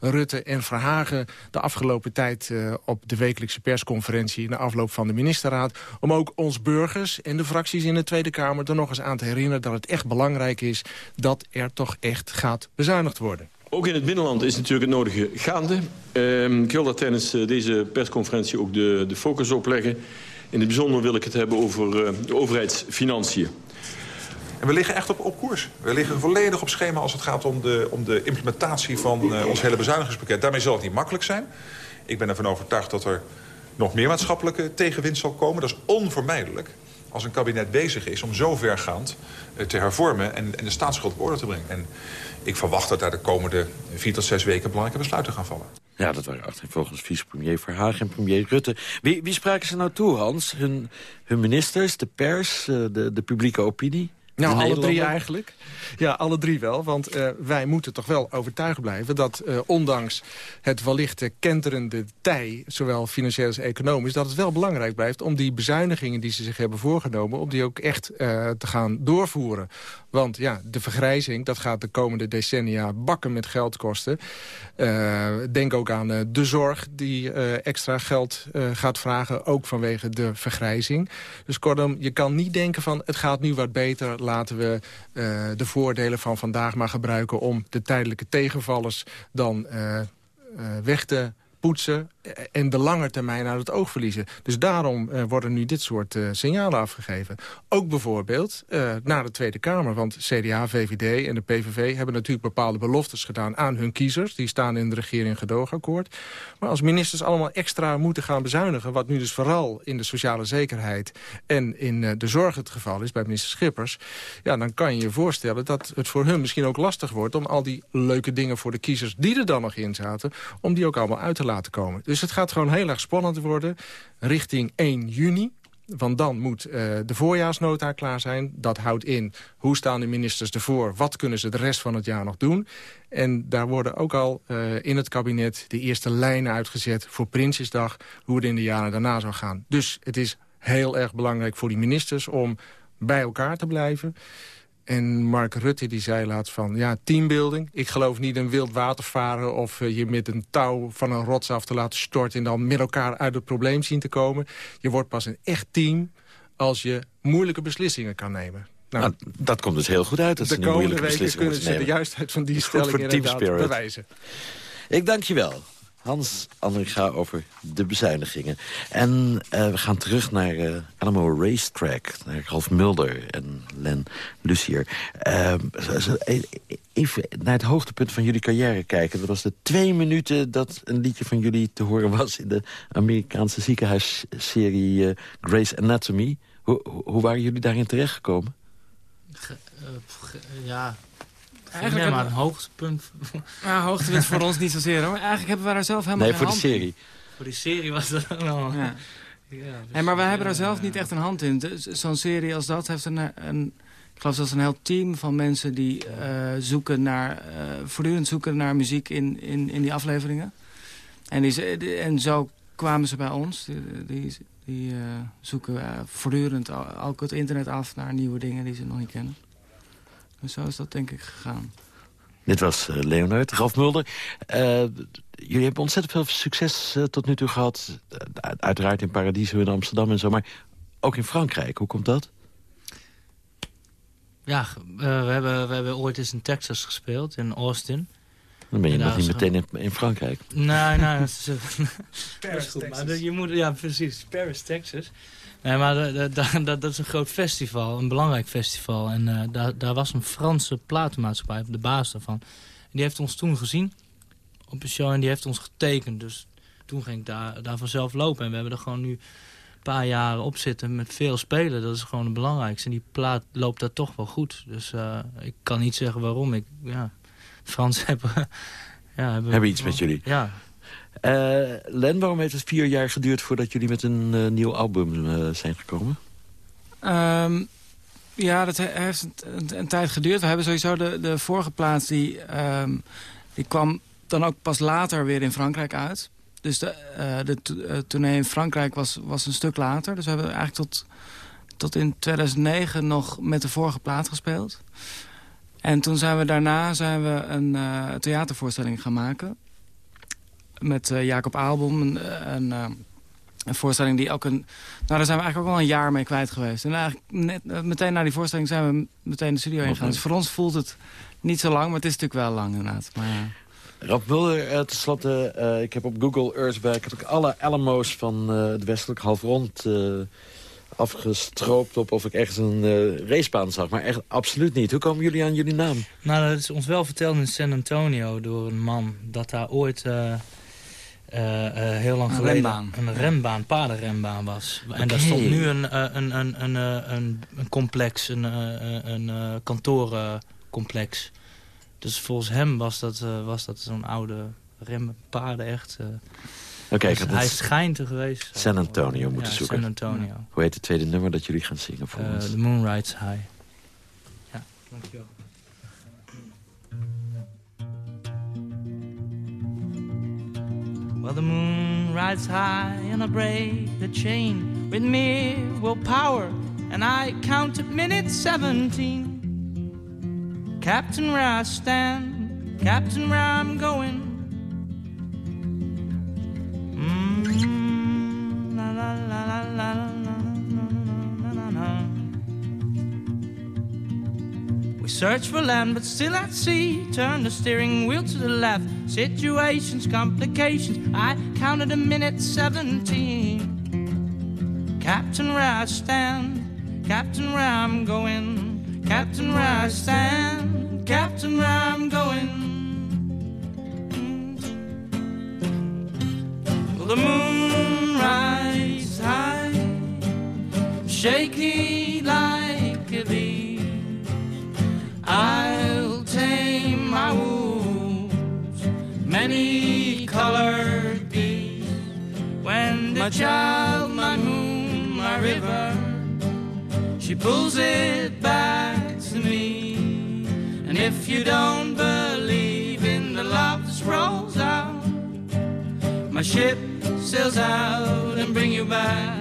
Rutte en Verhagen... de afgelopen tijd op de wekelijkse persconferentie... na afloop van de ministerraad... om ook ons burgers en de fracties in de Tweede Kamer er nog eens aan te herinneren... dat het echt belangrijk is dat er toch echt gaat bezuinigd worden. Ook in het binnenland is natuurlijk het nodige gaande. Uh, ik wil daar tijdens uh, deze persconferentie ook de, de focus op leggen. In het bijzonder wil ik het hebben over uh, de overheidsfinanciën. En we liggen echt op, op koers. We liggen volledig op schema als het gaat om de, om de implementatie van uh, ons hele bezuinigingspakket. Daarmee zal het niet makkelijk zijn. Ik ben ervan overtuigd dat er nog meer maatschappelijke tegenwind zal komen. Dat is onvermijdelijk als een kabinet bezig is om zo vergaand uh, te hervormen... En, en de staatsschuld op orde te brengen. En ik verwacht dat daar de komende vier tot zes weken belangrijke besluiten gaan vallen. Ja, dat waren volgens vicepremier Verhagen en premier Rutte. Wie, wie spraken ze nou toe, Hans? Hun, hun ministers, de pers, uh, de, de publieke opinie? Nou, alle drie eigenlijk. Ja, alle drie wel. Want uh, wij moeten toch wel overtuigd blijven... dat uh, ondanks het wellicht kenterende tij... zowel financieel als economisch... dat het wel belangrijk blijft om die bezuinigingen die ze zich hebben voorgenomen... om die ook echt uh, te gaan doorvoeren. Want ja, de vergrijzing, dat gaat de komende decennia bakken met geld kosten. denk ook aan de zorg die extra geld gaat vragen... ook vanwege de vergrijzing. Dus kortom, je kan niet denken van... het gaat nu wat beter laten we uh, de voordelen van vandaag maar gebruiken... om de tijdelijke tegenvallers dan uh, uh, weg te poetsen en de lange termijn uit het oog verliezen. Dus daarom uh, worden nu dit soort uh, signalen afgegeven. Ook bijvoorbeeld uh, naar de Tweede Kamer. Want CDA, VVD en de PVV hebben natuurlijk bepaalde beloftes gedaan aan hun kiezers. Die staan in de regering gedoogakkoord. Maar als ministers allemaal extra moeten gaan bezuinigen... wat nu dus vooral in de sociale zekerheid en in de zorg het geval is... bij minister Schippers, ja, dan kan je je voorstellen... dat het voor hun misschien ook lastig wordt... om al die leuke dingen voor de kiezers die er dan nog in zaten... om die ook allemaal uit te laten komen. Dus het gaat gewoon heel erg spannend worden richting 1 juni. Want dan moet uh, de voorjaarsnota klaar zijn. Dat houdt in hoe staan de ministers ervoor. Wat kunnen ze de rest van het jaar nog doen. En daar worden ook al uh, in het kabinet de eerste lijnen uitgezet... voor Prinsjesdag, hoe het in de jaren daarna zou gaan. Dus het is heel erg belangrijk voor die ministers om bij elkaar te blijven. En Mark Rutte die zei laatst van, ja, teambuilding. Ik geloof niet in wild watervaren of uh, je met een touw van een rots af te laten storten... en dan met elkaar uit het probleem zien te komen. Je wordt pas een echt team als je moeilijke beslissingen kan nemen. Nou, nou dat komt dus heel goed uit. Dat de komende weken kunnen ze de juistheid van die stelling inderdaad bewijzen. Ik dank je wel. Hans Andringa over de bezuinigingen. En uh, we gaan terug naar uh, Racetrack. Naar Ralf Mulder en Len Lucier. Uh, even naar het hoogtepunt van jullie carrière kijken. Dat was de twee minuten dat een liedje van jullie te horen was... in de Amerikaanse ziekenhuisserie Grey's Anatomy. Hoe, hoe waren jullie daarin terechtgekomen? Ge, ja, Eigenlijk maar een hoogtepunt. Ja, hoogtepunt voor ons niet zozeer hoor. Eigenlijk hebben we daar zelf helemaal nee, geen voor de serie. In. Voor die serie was dat wel... Ja. Ja, dus, nee, maar wij hebben daar zelf niet echt een hand in. Zo'n serie als dat heeft een, een... Ik geloof dat is een heel team van mensen die uh, zoeken naar... Uh, voortdurend zoeken naar muziek in, in, in die afleveringen. En, die, en zo kwamen ze bij ons. Die, die, die uh, zoeken voortdurend ook het internet af naar nieuwe dingen die ze nog niet kennen. En zo is dat denk ik gegaan. Dit was uh, Leonard, Ralf Mulder. Uh, jullie hebben ontzettend veel succes uh, tot nu toe gehad. uiteraard in Paradiso in Amsterdam en zo. Maar ook in Frankrijk. Hoe komt dat? Ja, we, hebben, we hebben ooit eens in Texas gespeeld, in Austin. Dan ben je nog niet meteen in, in, Frankrijk. Nee, nee. dat is, Paris, goed, Texas. Maar je moet, ja, precies. Paris, Texas. Nee, maar dat, is een groot festival, een belangrijk festival. En uh, daar, daar was een Franse platenmaatschappij, de baas daarvan. En die heeft ons toen gezien op een show en die heeft ons getekend. Dus toen ging ik daar, daar vanzelf lopen. En we hebben er gewoon nu een paar jaren op zitten met veel spelen. Dat is gewoon het belangrijkste. En die plaat loopt daar toch wel goed. Dus uh, ik kan niet zeggen waarom. Ik, ja, Frans hebben... ja, hebben, hebben iets met jullie. Ja, Len, waarom heeft het vier jaar geduurd voordat jullie met een uh, nieuw album uh, zijn gekomen? Um, ja, dat heeft een, tijd geduurd. We hebben sowieso de, de vorige plaats, die, um, die kwam dan ook pas later weer in Frankrijk uit. Dus de, de tournee in Frankrijk was, was een stuk later. Dus we hebben eigenlijk tot, tot in 2009 nog met de vorige plaat gespeeld. En toen zijn we daarna zijn we een theatervoorstelling gaan maken met uh, Jacob Aalbom. Een, eh, een, uh, een, voorstelling die ook een... Nou, daar zijn we eigenlijk ook wel een jaar mee kwijt geweest. En eigenlijk net, meteen na die voorstelling zijn we meteen de studio ingegaan. Dus voor ons voelt het niet zo lang, maar het is natuurlijk wel lang inderdaad. Maar. Rap Mulder, tenslotte, uh, ik heb op Google Earth bij ik alle Alamo's van uh, het westelijk halfrond uh, afgestroopt op of ik ergens een racebaan zag. Maar echt absoluut niet. Hoe komen jullie aan jullie naam? Nou, dat is ons wel verteld in San Antonio door een man dat daar ooit heel lang een geleden rembaan. een rembaan, paardenrembaan was. Okay. En daar stond nu een, uh, een, een, een, een, een complex, een, een, een kantorencomplex. Dus volgens hem was dat, was dat zo'n oude rempaarden echt. Okay, dus hij schijnt er geweest. San Antonio moeten ja, zoeken. San Antonio. Hoe heet het tweede nummer dat jullie gaan zingen voor ons? The Moon Rides High. Ja, dankjewel. Well, the moon rides high and I break the chain with mere willpower, and I counted minute 17. Captain, where I stand, Captain, where I'm going. We search for land, but still at sea. Turn the steering wheel to the left. Situations, complications. I counted a minute 17. Captain, where stand. Captain, where going. Captain, where stand. Captain, where I'm going. The moon rises high, shaky I'll tame my wounds, many colored bees. When the child, my moon, my river, she pulls it back to me. And if you don't believe in the love that rolls out, my ship sails out and bring you back.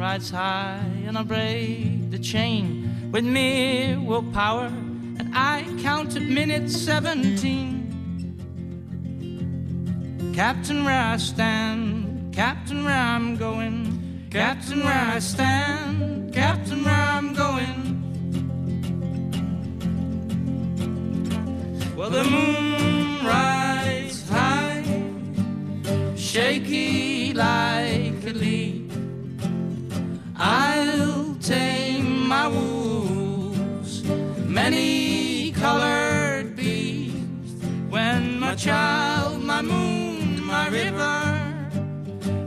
Rides high and I break the chain with mere willpower. And I counted minutes 17. Captain, where I stand, Captain, where I'm going. Captain, where I stand, Captain, where I'm going. Well, the moon rides high, shaky like child, my moon, my river,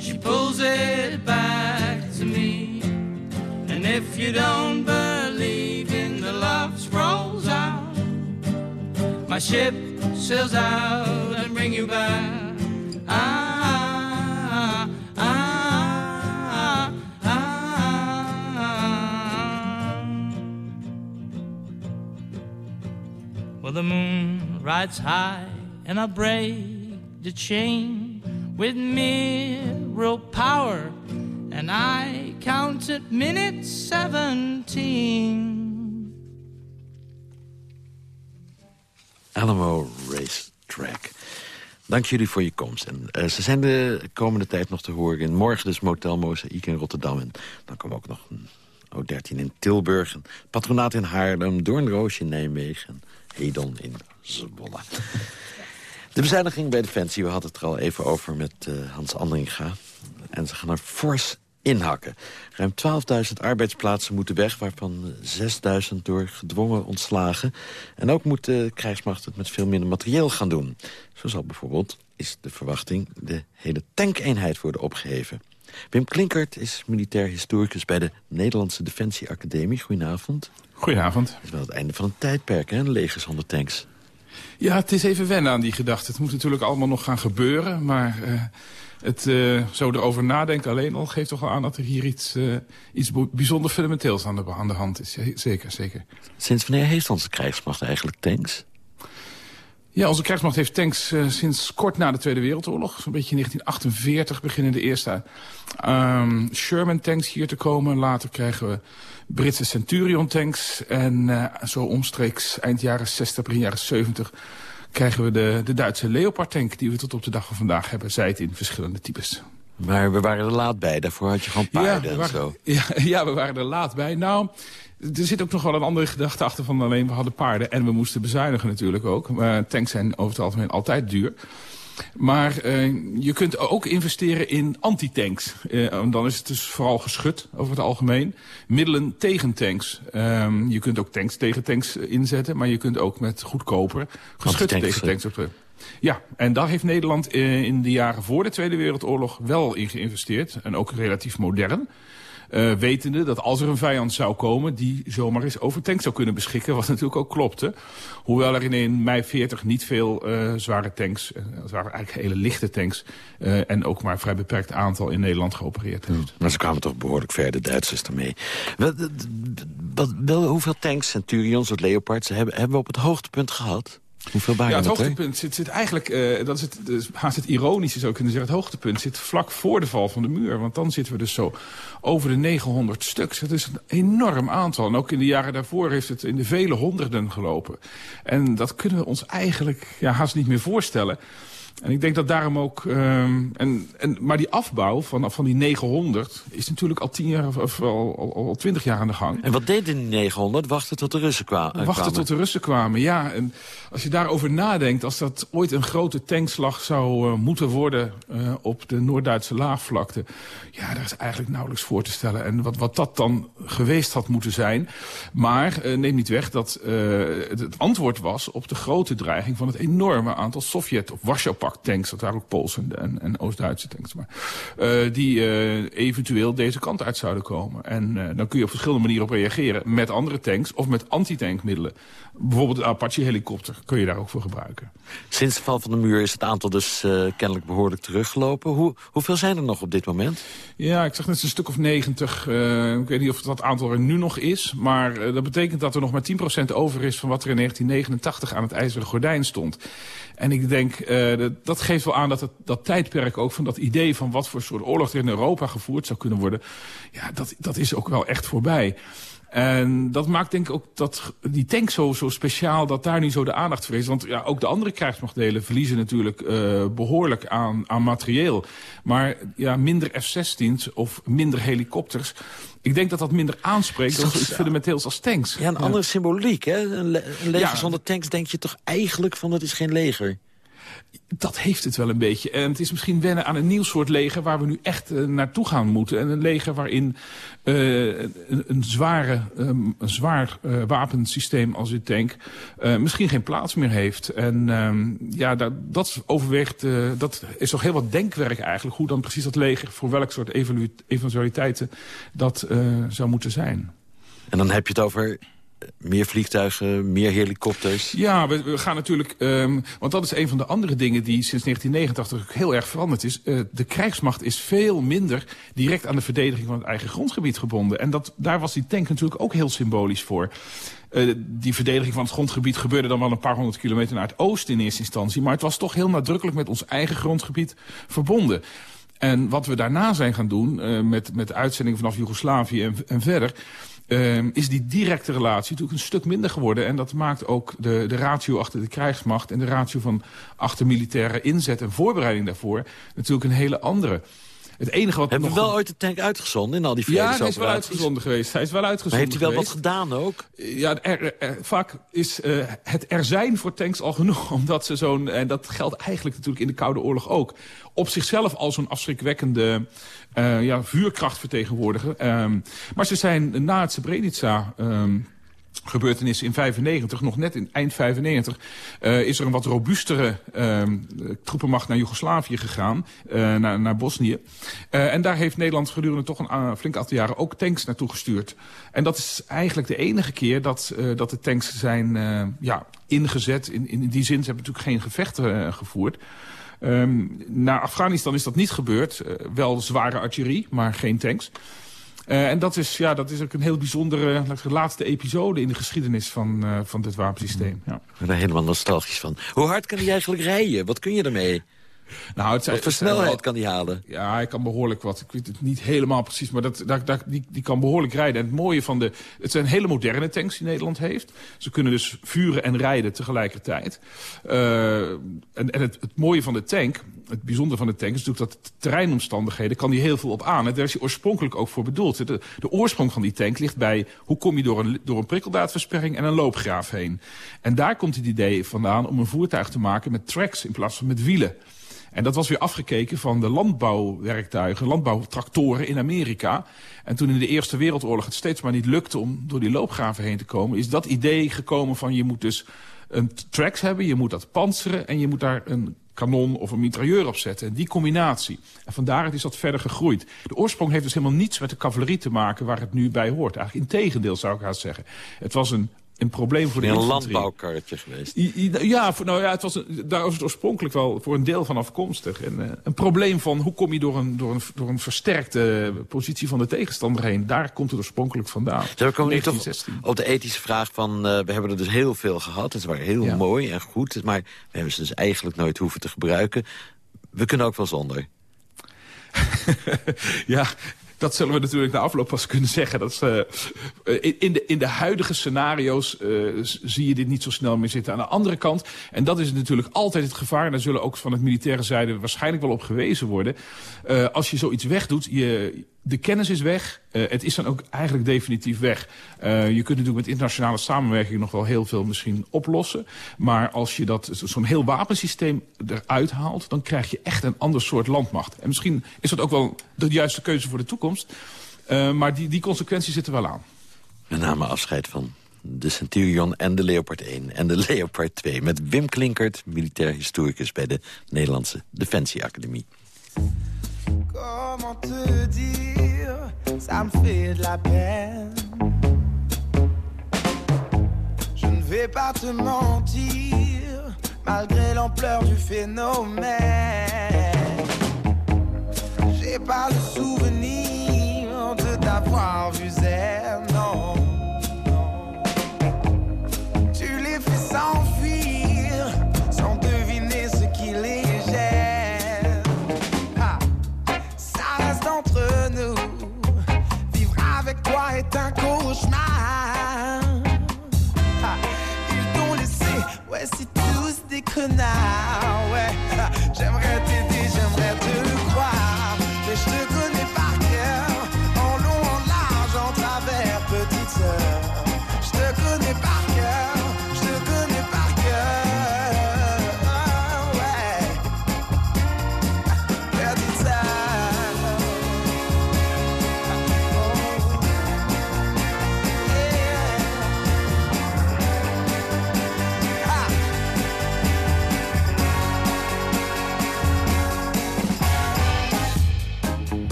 she pulls it back to me. And if you don't believe in the love scrolls out, my ship sails out and bring you back. Ah, ah, ah, ah. Well, the moon rides high, and I break the chain with mirror power, and I counted minute seventeen. Alamo Racetrack. Dank jullie voor je komst. En, eh, ze zijn de komende tijd nog te horen in morgen dus Motel Mozaïek in Rotterdam. En dan komen ook nog een O13 in Tilburg, patronaat in Haarlem, Doornroosje in Nijmegen en Hedon in Zwolle. De bezuiniging bij Defensie, we hadden het er al even over met eh, Hans Andringa. En ze gaan er fors inhakken. Ruim 12.000 arbeidsplaatsen moeten weg, waarvan 6.000 door gedwongen ontslagen. En ook moet de krijgsmacht het met veel minder materieel gaan doen. Zo zal bijvoorbeeld, is de verwachting, de hele tankeenheid worden opgeheven. Wim Klinkert is militair historicus bij de Nederlandse Defensie Academie. Goedenavond. Goedenavond. Het is wel het einde van een tijdperk, hè? Een leger zonder tanks. Ja, het is even wennen aan die gedachte. Het moet natuurlijk allemaal nog gaan gebeuren, maar... eh, het eh, zo erover nadenken alleen al geeft toch wel aan dat er hier iets, eh, iets bijzonder fundamenteels aan de, aan de hand is. Zeker, zeker. Sinds wanneer heeft onze krijgsmacht eigenlijk tanks? Ja, onze krijgsmacht heeft tanks eh, sinds kort na de Tweede Wereldoorlog. Zo'n beetje in 1948 beginnen de eerste ehm, Sherman tanks hier te komen. Later krijgen we Britse Centurion tanks. En eh, zo omstreeks eind jaren 60, begin jaren 70 krijgen we de, de Duitse Leopard tank... die we tot op de dag van vandaag hebben, zij het in verschillende types. Maar we waren er laat bij. Daarvoor had je gewoon paarden we en zo. Ja, ja, we waren er laat bij. Nou, er zit ook nog wel een andere gedachte achter van alleen we hadden paarden. En we moesten bezuinigen natuurlijk ook. Maar tanks zijn over het algemeen altijd duur. Maar eh, je kunt ook investeren in antitanks. Eh, en dan is het dus vooral geschut over het algemeen. Middelen tegen tanks. Ehm, je kunt ook tanks tegen tanks eh, inzetten. Maar je kunt ook met goedkoper geschut tegen tanks op de... Ja, en daar heeft Nederland eh, in de jaren voor de Tweede Wereldoorlog wel in geïnvesteerd. En ook relatief modern. Eh, wetende dat als er een vijand zou komen... die zomaar eens over tanks zou kunnen beschikken. Wat natuurlijk ook klopte. Hoewel er in, mei 40 niet veel eh, zware tanks... het waren eigenlijk hele lichte tanks... en ook maar een vrij beperkt aantal in Nederland geopereerd heeft. Maar ze kwamen toch behoorlijk ver, de Duitsers ermee. Wat, wat, hoeveel tanks, Centurions of Leopards hebben, hebben we op het hoogtepunt gehad? Hoeveel Ja, het hoogtepunt zit, zit eigenlijk, eh, dat is het, dus haast het ironische zou kunnen zeggen, het hoogtepunt zit vlak voor de val van de muur. Want dan zitten we dus zo over de 900 stuks. Dat is een enorm aantal. En ook in de jaren daarvoor heeft het in de vele honderden gelopen. En dat kunnen we ons eigenlijk ja, haast niet meer voorstellen. En ik denk dat daarom ook... ehm, en, en, maar die afbouw van, van die 900 is natuurlijk al tien jaar of, of al, al, al 20 jaar aan de gang. En wat deden die 900? Wachten tot de Russen kwa- eh, kwamen? Wachten tot de Russen kwamen, ja. En als je daarover nadenkt, als dat ooit een grote tankslag zou eh, moeten worden eh, op de Noord-Duitse laagvlakte. Ja, daar is eigenlijk nauwelijks voor te stellen. En wat, wat dat dan geweest had moeten zijn. Maar eh, neem niet weg dat het, het antwoord was op de grote dreiging van het enorme aantal Sovjet- of Warschau-pact tanks. Dat waren ook Poolse en, Oost-Duitse tanks. Maar, eh, die eh, eventueel deze kant uit zouden komen. En eh, dan kun je op verschillende manieren op reageren. Met andere tanks of met antitankmiddelen. Bijvoorbeeld een Apache-helikopter kun je daar ook voor gebruiken. Sinds de val van de muur is het aantal dus kennelijk behoorlijk teruggelopen. Hoe, hoeveel zijn er nog op dit moment? Ja, ik zag net een stuk of 90. eh, ik weet niet of dat aantal er nu nog is. Maar dat betekent dat er nog maar 10% over is van wat er in 1989 aan het ijzeren gordijn stond. En ik denk, eh, dat geeft wel aan dat het, dat tijdperk ook van dat idee... van wat voor soort oorlog er in Europa gevoerd zou kunnen worden... ja, dat, dat is ook wel echt voorbij. En dat maakt denk ik ook dat die tank zo, zo speciaal... dat daar nu zo de aandacht voor is. Want ja, ook de andere krijgsmachtdelen verliezen natuurlijk uh, behoorlijk aan, aan materieel. Maar ja, minder F-16's of minder helikopters... Ik denk dat dat minder aanspreekt dan zoiets fundamenteels als tanks. Ja, een andere symboliek, hè? Een, le een leger zonder tanks denk je toch eigenlijk van dat is geen leger dat heeft het wel een beetje. En het is misschien wennen aan een nieuw soort leger... waar we nu echt uh, naartoe gaan moeten. En een leger waarin uh, een, zware, um, een zwaar uh, wapensysteem als dit tank... misschien geen plaats meer heeft. En um, ja, dat, dat overweegt... dat is toch heel wat denkwerk eigenlijk... hoe dan precies dat leger voor welk soort eventualiteiten dat zou moeten zijn. En dan heb je het over meer vliegtuigen, meer helikopters? Ja, we, we gaan natuurlijk... Um, want dat is een van de andere dingen die sinds 1989 heel erg veranderd is. Uh, de krijgsmacht is veel minder direct aan de verdediging van het eigen grondgebied gebonden. En dat, daar was die tank natuurlijk ook heel symbolisch voor. Uh, die verdediging van het grondgebied gebeurde dan wel een paar honderd kilometer naar het oosten in eerste instantie. Maar het was toch heel nadrukkelijk met ons eigen grondgebied verbonden. En wat we daarna zijn gaan doen, uh, met, met uitzendingen vanaf Joegoslavië en, en verder... Uh, is die directe relatie natuurlijk een stuk minder geworden. En dat maakt ook de, de ratio achter de krijgsmacht... en de ratio van achter militaire inzet en voorbereiding daarvoor... natuurlijk een hele andere. Het enige wat Hebben we wel ooit de tank uitgezonden in al die Ja, hij is wel uitgezonden geweest. Hij is wel uitgezonden maar heeft hij wel wat gedaan ook? Ja, er, er, vaak is uh, het er zijn voor tanks al genoeg. Omdat ze zo'n, en dat geldt eigenlijk natuurlijk in de Koude Oorlog ook... op zichzelf al zo'n afschrikwekkende uh, ja, vuurkracht vertegenwoordigen. Um, maar ze zijn na het Srebrenica... Um, gebeurtenis in 95, nog net in eind 95, uh, is er een wat robuustere uh, troepenmacht naar Joegoslavië gegaan, uh, naar, naar Bosnië. En daar heeft Nederland gedurende toch een flink aantal jaren ook tanks naartoe gestuurd. En dat is eigenlijk de enige keer dat, dat de tanks zijn ja, ingezet. In, in die zin, ze hebben natuurlijk geen gevechten gevoerd. Um, naar Afghanistan is dat niet gebeurd. Wel zware artillerie, maar geen tanks. Uh, en dat is, ja, dat is ook een heel bijzondere laatste episode in de geschiedenis van, uh, van dit wapensysteem. Ja. Ik ben er helemaal nostalgisch van. Hoe hard kan hij eigenlijk rijden? Wat kun je ermee? Nou, het zijn, wat voor snelheid kan hij halen? Ja, hij kan behoorlijk wat. Ik weet het niet helemaal precies, maar dat, dat, dat, die, die kan behoorlijk rijden. En het mooie van de... Het zijn hele moderne tanks die Nederland heeft. Ze kunnen dus vuren en rijden tegelijkertijd. Uh, en en het, het mooie van de tank, het bijzondere van de tank... is natuurlijk dat de terreinomstandigheden kan die heel veel op aan. En daar is hij oorspronkelijk ook voor bedoeld. De, de oorsprong van die tank ligt bij... hoe kom je door een, door een prikkeldaadversperring en een loopgraaf heen. En daar komt het idee vandaan om een voertuig te maken met tracks in plaats van met wielen. En dat was weer afgekeken van de landbouwwerktuigen, landbouwtractoren in Amerika. En toen in de Eerste Wereldoorlog het steeds maar niet lukte om door die loopgraven heen te komen... is dat idee gekomen van je moet dus een tracks hebben, je moet dat panseren... en je moet daar een kanon of een mitrailleur op zetten. En die combinatie. En vandaar is dat verder gegroeid. De oorsprong heeft dus helemaal niets met de cavalerie te maken waar het nu bij hoort. Eigenlijk in tegendeel zou ik haast zeggen. Het was een een probleem voor de een landbouwkarretje geweest. Ja, voor, nou ja, het was een, daar was het oorspronkelijk wel voor een deel van afkomstig. En, uh, een probleem van hoe kom je door een, door, een, door een versterkte positie van de tegenstander heen. Daar komt het oorspronkelijk vandaan. Zo we komen nu toch op de ethische vraag van... Uh, we hebben er dus heel veel gehad. Het was heel ja. mooi en goed. Maar we hebben ze dus eigenlijk nooit hoeven te gebruiken. We kunnen ook wel zonder. ja, dat zullen we natuurlijk na afloop pas kunnen zeggen. Dat is, uh, in, de, in de huidige scenario's uh, zie je dit niet zo snel meer zitten. Aan de andere kant, en dat is natuurlijk altijd het gevaar... en daar zullen ook van het militaire zijde waarschijnlijk wel op gewezen worden... Uh, als je zoiets wegdoet, je, de kennis is weg. Uh, het is dan ook eigenlijk definitief weg. Uh, je kunt natuurlijk met internationale samenwerking nog wel heel veel misschien oplossen. Maar als je dat zo'n heel wapensysteem eruit haalt... dan krijg je echt een ander soort landmacht. En misschien is dat ook wel de juiste keuze voor de toekomst. Uh, maar die, die consequenties zitten wel aan. Met name afscheid van de Centurion en de Leopard 1 en de Leopard 2... met Wim Klinkert, militair historicus bij de Nederlandse Defensieacademie. Comment te dire, fait de la peine. Je ne vais pas te mentir, malgré l'ampleur du phénomène. J'ai pas le souvenir de t'avoir vu zen, non. Tu les fais sans Ah, Ils t'ont laissé, ouais, c'est tous des connards. Ouais, j'aimerais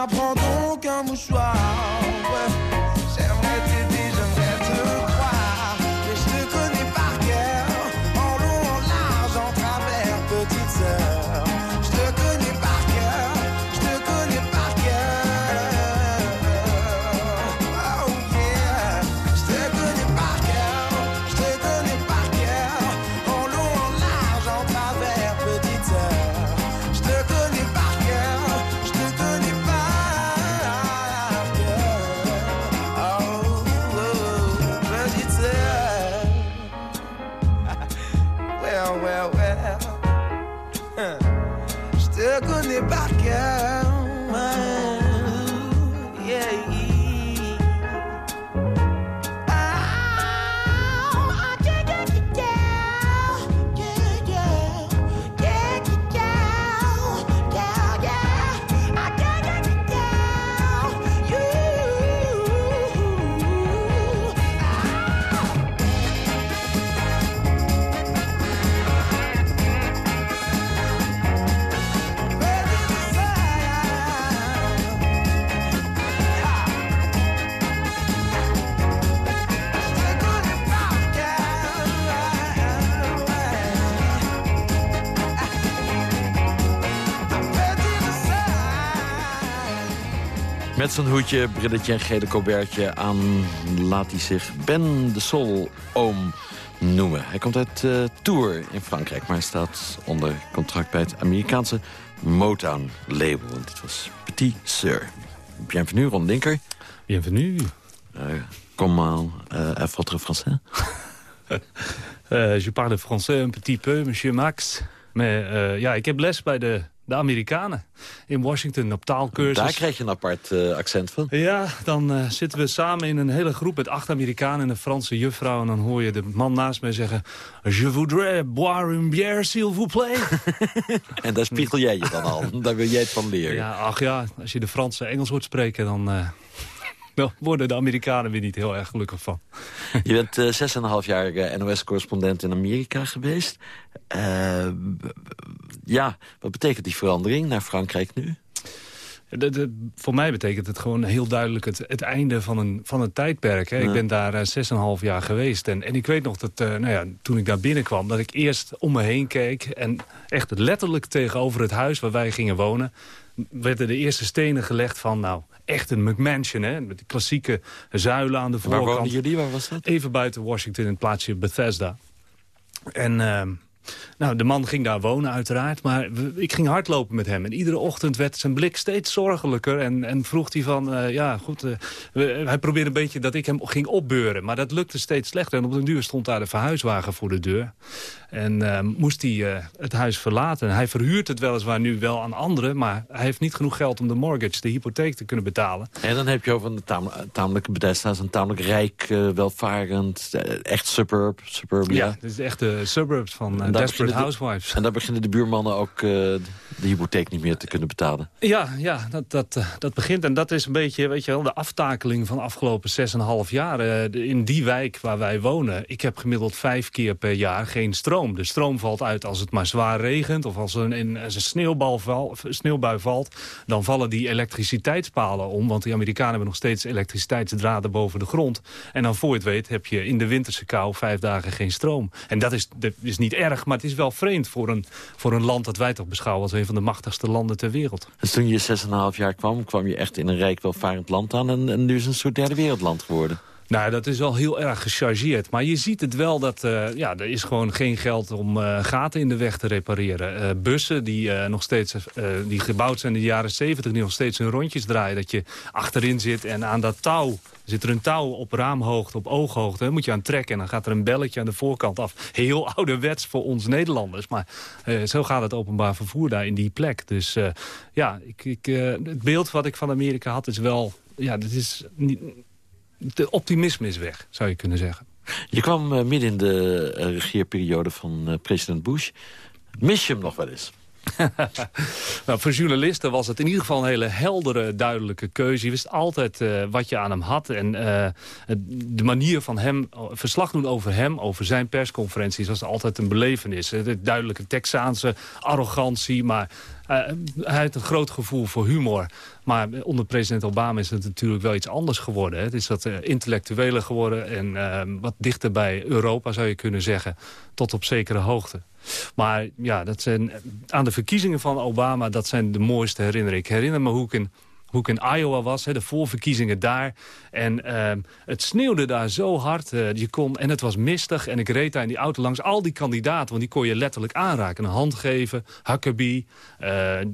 apprendre Met zijn hoedje, brilletje en gele colbertje aan laat hij zich Ben de Sol Oom noemen. Hij komt uit eh, Tours in Frankrijk, maar hij staat onder contract bij het Amerikaanse Motown-label. En dit was Petit Sir. Bienvenue, Ron Linker. Bienvenue. Uh, comment uh, votre français? Uh, je parle français un petit peu, monsieur Max. Maar uh, ja, ik heb les bij de, de Amerikanen in Washington op taalkursus. Daar krijg je een apart uh, accent van. Ja, dan uh, zitten we samen in een hele groep met acht Amerikanen en een Franse juffrouw. En dan hoor je de man naast mij zeggen... Je voudrais boire une bière, s'il vous plaît. en daar spiegel jij je dan al. daar wil jij het van leren. Ja, ach ja, als je de Franse Engels hoort spreken, dan... Uh, dan worden de Amerikanen weer niet heel erg gelukkig van. Je bent zes en een half jaar NOS-correspondent in Amerika geweest. Ja, wat betekent die verandering naar Frankrijk nu? De, de, voor mij betekent het gewoon heel duidelijk het, het einde van een, van een tijdperk. Hè. Ja. Ik ben daar zes en een half jaar geweest. En, en ik weet nog dat nou ja, toen ik daar binnenkwam... dat ik eerst om me heen keek. En echt letterlijk tegenover het huis waar wij gingen wonen... werden de eerste stenen gelegd van... nou, echt een McMansion, hè? met die klassieke zuilen aan de voorkant. Waar woonden jullie? Waar was dat? Even buiten Washington in het plaatsje Bethesda. En uh, nou, de man ging daar wonen uiteraard, maar ik ging hardlopen met hem. En iedere ochtend werd zijn blik steeds zorgelijker en, en vroeg hij van... Uh, ja, goed, we, hij probeerde een beetje dat ik hem ging opbeuren. Maar dat lukte steeds slechter. En op den duur stond daar de verhuiswagen voor de deur. En uh, moest hij uh, het huis verlaten. Hij verhuurt het weliswaar nu wel aan anderen... maar hij heeft niet genoeg geld om de mortgage, de hypotheek, te kunnen betalen. En dan heb je over een tam tamelijk Bethesda... een tamelijk rijk, uh, welvarend, echt suburb, suburbia. Ja, het is echt de suburbs van Desperate de, Housewives. En daar beginnen de buurmannen ook de hypotheek niet meer te kunnen betalen. Ja, ja dat, dat, dat begint. En dat is een beetje weet je wel, de aftakeling van de afgelopen 6,5 jaar. in die wijk waar wij wonen. Ik heb gemiddeld vijf keer per jaar geen stroom. De stroom valt uit als het maar zwaar regent... of als er een, een sneeuwbal sneeuwbui valt. Dan vallen die elektriciteitspalen om. Want die Amerikanen hebben nog steeds elektriciteitsdraden boven de grond. En dan voor je het weet heb je in de winterse kou vijf dagen geen stroom. En dat is, is niet erg, maar het is wel vreemd voor een, voor een land... dat wij toch beschouwen als een van de machtigste landen ter wereld. Dus toen je 6,5 jaar kwam, kwam je echt in een rijk welvarend land aan... en, en nu is het een soort derde wereldland geworden. Nou, dat is wel heel erg gechargeerd. Maar je ziet het wel dat uh, ja, er is gewoon geen geld om uh, gaten in de weg te repareren. Uh, bussen die, nog steeds, die gebouwd zijn in de jaren 70, die nog steeds hun rondjes draaien. Dat je achterin zit en aan dat touw zit er een touw op raamhoogte, op ooghoogte. Daar moet je aan trekken en dan gaat er een belletje aan de voorkant af. Heel ouderwets voor ons Nederlanders. Maar zo gaat het openbaar vervoer daar in die plek. Dus ja, ik, ik, het beeld wat ik van Amerika had is wel... Ja, dit is niet, de optimisme is weg, zou je kunnen zeggen. Je kwam uh, midden in de uh, regeerperiode van uh, president Bush. Mis je hem nog wel eens? nou, voor journalisten was het in ieder geval een hele heldere, duidelijke keuze. Je wist altijd uh, wat je aan hem had. En uh, de manier van hem, verslag doen over hem, over zijn persconferenties... was altijd een belevenis. De duidelijke Texaanse arrogantie, maar hij heeft een groot gevoel voor humor. Maar onder president Obama is het natuurlijk wel iets anders geworden. Hè. Het is wat uh, intellectueler geworden en uh, wat dichter bij Europa zou je kunnen zeggen. Tot op zekere hoogte. Maar ja, dat zijn, aan de verkiezingen van Obama, dat zijn de mooiste herinneringen. Ik herinner me hoe ik in hoe ik in Iowa was, hè, de voorverkiezingen daar. En uh, het sneeuwde daar zo hard. Uh, je kon, en het was mistig. En ik reed daar in die auto langs al die kandidaten. Want die kon je letterlijk aanraken. Een hand geven. Huckabee. Uh,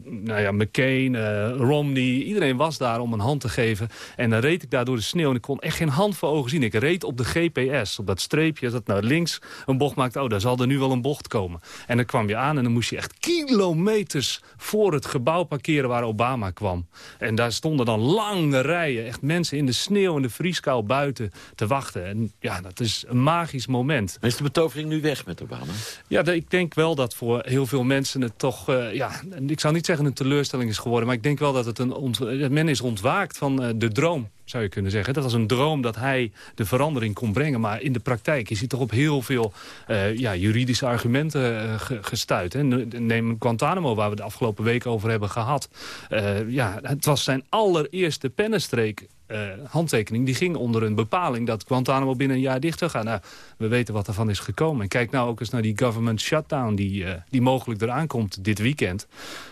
nou ja, McCain. Romney. Iedereen was daar om een hand te geven. En dan reed ik daar door de sneeuw. En ik kon echt geen hand voor ogen zien. Ik reed op de GPS. Op dat streepje. Dat naar links een bocht maakt. Oh, daar zal er nu wel een bocht komen. En dan kwam je aan. En dan moest je echt kilometers voor het gebouw parkeren waar Obama kwam. En daar stonden dan lange rijen. Echt mensen in de sneeuw en de vrieskou buiten te wachten. En ja, dat is een magisch moment. is de betovering nu weg met Obama? Ja, ik denk wel dat voor heel veel mensen het toch... Uh, ja, ik zou niet zeggen een teleurstelling is geworden... maar ik denk wel dat het een men is ontwaakt van uh, de droom zou je kunnen zeggen. Dat was een droom dat hij de verandering kon brengen. Maar in de praktijk is hij toch op heel veel uh, ja, juridische argumenten uh, gestuurd. Hè. Neem Guantanamo, waar we de afgelopen week over hebben gehad. Uh, ja, het was zijn allereerste pennenstreek uh, handtekening... die ging onder een bepaling dat Guantanamo binnen een jaar dicht zou gaan. Nou, we weten wat ervan is gekomen. En kijk nou ook eens naar die government shutdown... die, uh, die mogelijk eraan komt dit weekend.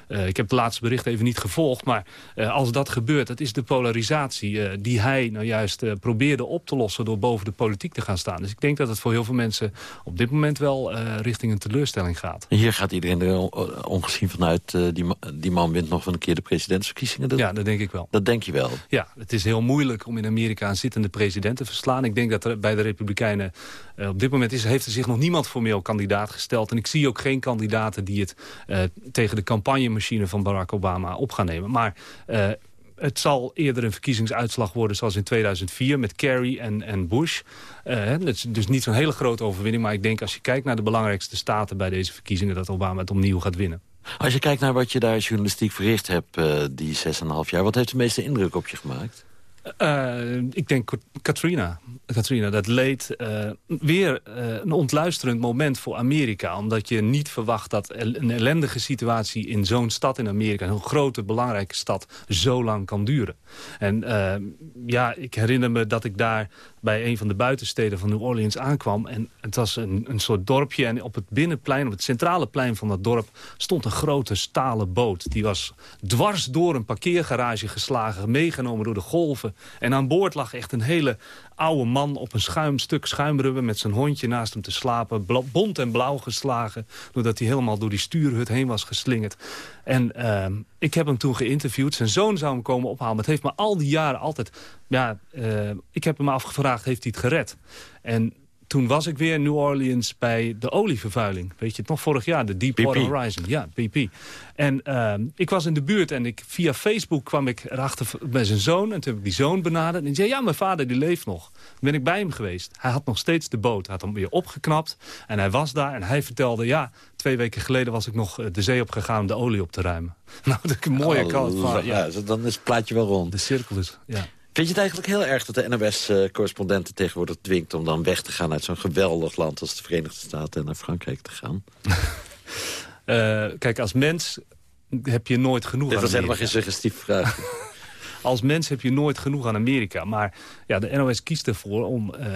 Uh, ik heb het laatste bericht even niet gevolgd... maar als dat gebeurt, dat is de polarisatie... die hij nou juist probeerde op te lossen... door boven de politiek te gaan staan. Dus ik denk dat het voor heel veel mensen op dit moment wel richting een teleurstelling gaat. Hier gaat iedereen er ongezien vanuit... die, die man wint nog een keer de presidentsverkiezingen. Dat, ja, dat denk ik wel. Dat denk je wel? Ja, het is heel moeilijk om in Amerika een zittende president te verslaan. Ik denk dat er bij de Republikeinen uh, op dit moment is, heeft er zich nog niemand formeel kandidaat gesteld. En ik zie ook geen kandidaten die het uh, tegen de campagnemachine van Barack Obama op gaan nemen. Maar uh, het zal eerder een verkiezingsuitslag worden zoals in 2004 met Kerry en, en Bush. Uh, is dus niet zo'n hele grote overwinning. Maar ik denk als je kijkt naar de belangrijkste staten bij deze verkiezingen... dat Obama het opnieuw gaat winnen. Als je kijkt naar wat je daar journalistiek verricht hebt, uh, die 6,5 jaar... wat heeft de meeste indruk op je gemaakt? Uh, ik denk Katrina. Katrina, dat leed uh, weer uh, een ontluisterend moment voor Amerika. Omdat je niet verwacht dat een ellendige situatie in zo'n stad in Amerika... een grote, belangrijke stad, zo lang kan duren. En ja, ik herinner me dat ik daar bij een van de buitensteden van New Orleans aankwam. En het was een, een soort dorpje. En op het binnenplein, op het centrale plein van dat dorp... stond een grote stalen boot. Die was dwars door een parkeergarage geslagen, meegenomen door de golven en aan boord lag echt een hele oude man op een schuim, stuk schuimrubber... met zijn hondje naast hem te slapen. Bont en blauw geslagen. Doordat hij helemaal door die stuurhut heen was geslingerd. En uh, ik heb hem toen geïnterviewd. Zijn zoon zou hem komen ophalen. Het heeft me al die jaren altijd... Ja, uh, ik heb hem afgevraagd, heeft hij het gered? En toen was ik weer in New Orleans bij de olievervuiling. Weet je het nog, vorig jaar, de Deepwater. Horizon. Ja, BP. En ehm, ik was in de buurt en ik, via Facebook kwam ik erachter bij zijn zoon. En toen heb ik die zoon benaderd. En die zei, ja, mijn vader die leeft nog. Toen ben ik bij hem geweest. Hij had nog steeds de boot. Hij had hem weer opgeknapt. En hij was daar en hij vertelde, ja, twee weken geleden was ik nog eh, de zee opgegaan om de olie op te ruimen. Nou, dat is een mooie kant. Oh, van, ja, dan is het plaatje wel rond. De cirkel is, ja. Vind je het eigenlijk heel erg dat de NOS-correspondenten tegenwoordig dwingt... om dan weg te gaan uit zo'n geweldig land als de Verenigde Staten... en naar Frankrijk te gaan? Eh, kijk, als mens heb je nooit genoeg Dit was helemaal geen Amerika. suggestieve vraag. Als mens heb je nooit genoeg aan Amerika. Maar ja, de NOS kiest ervoor om eh,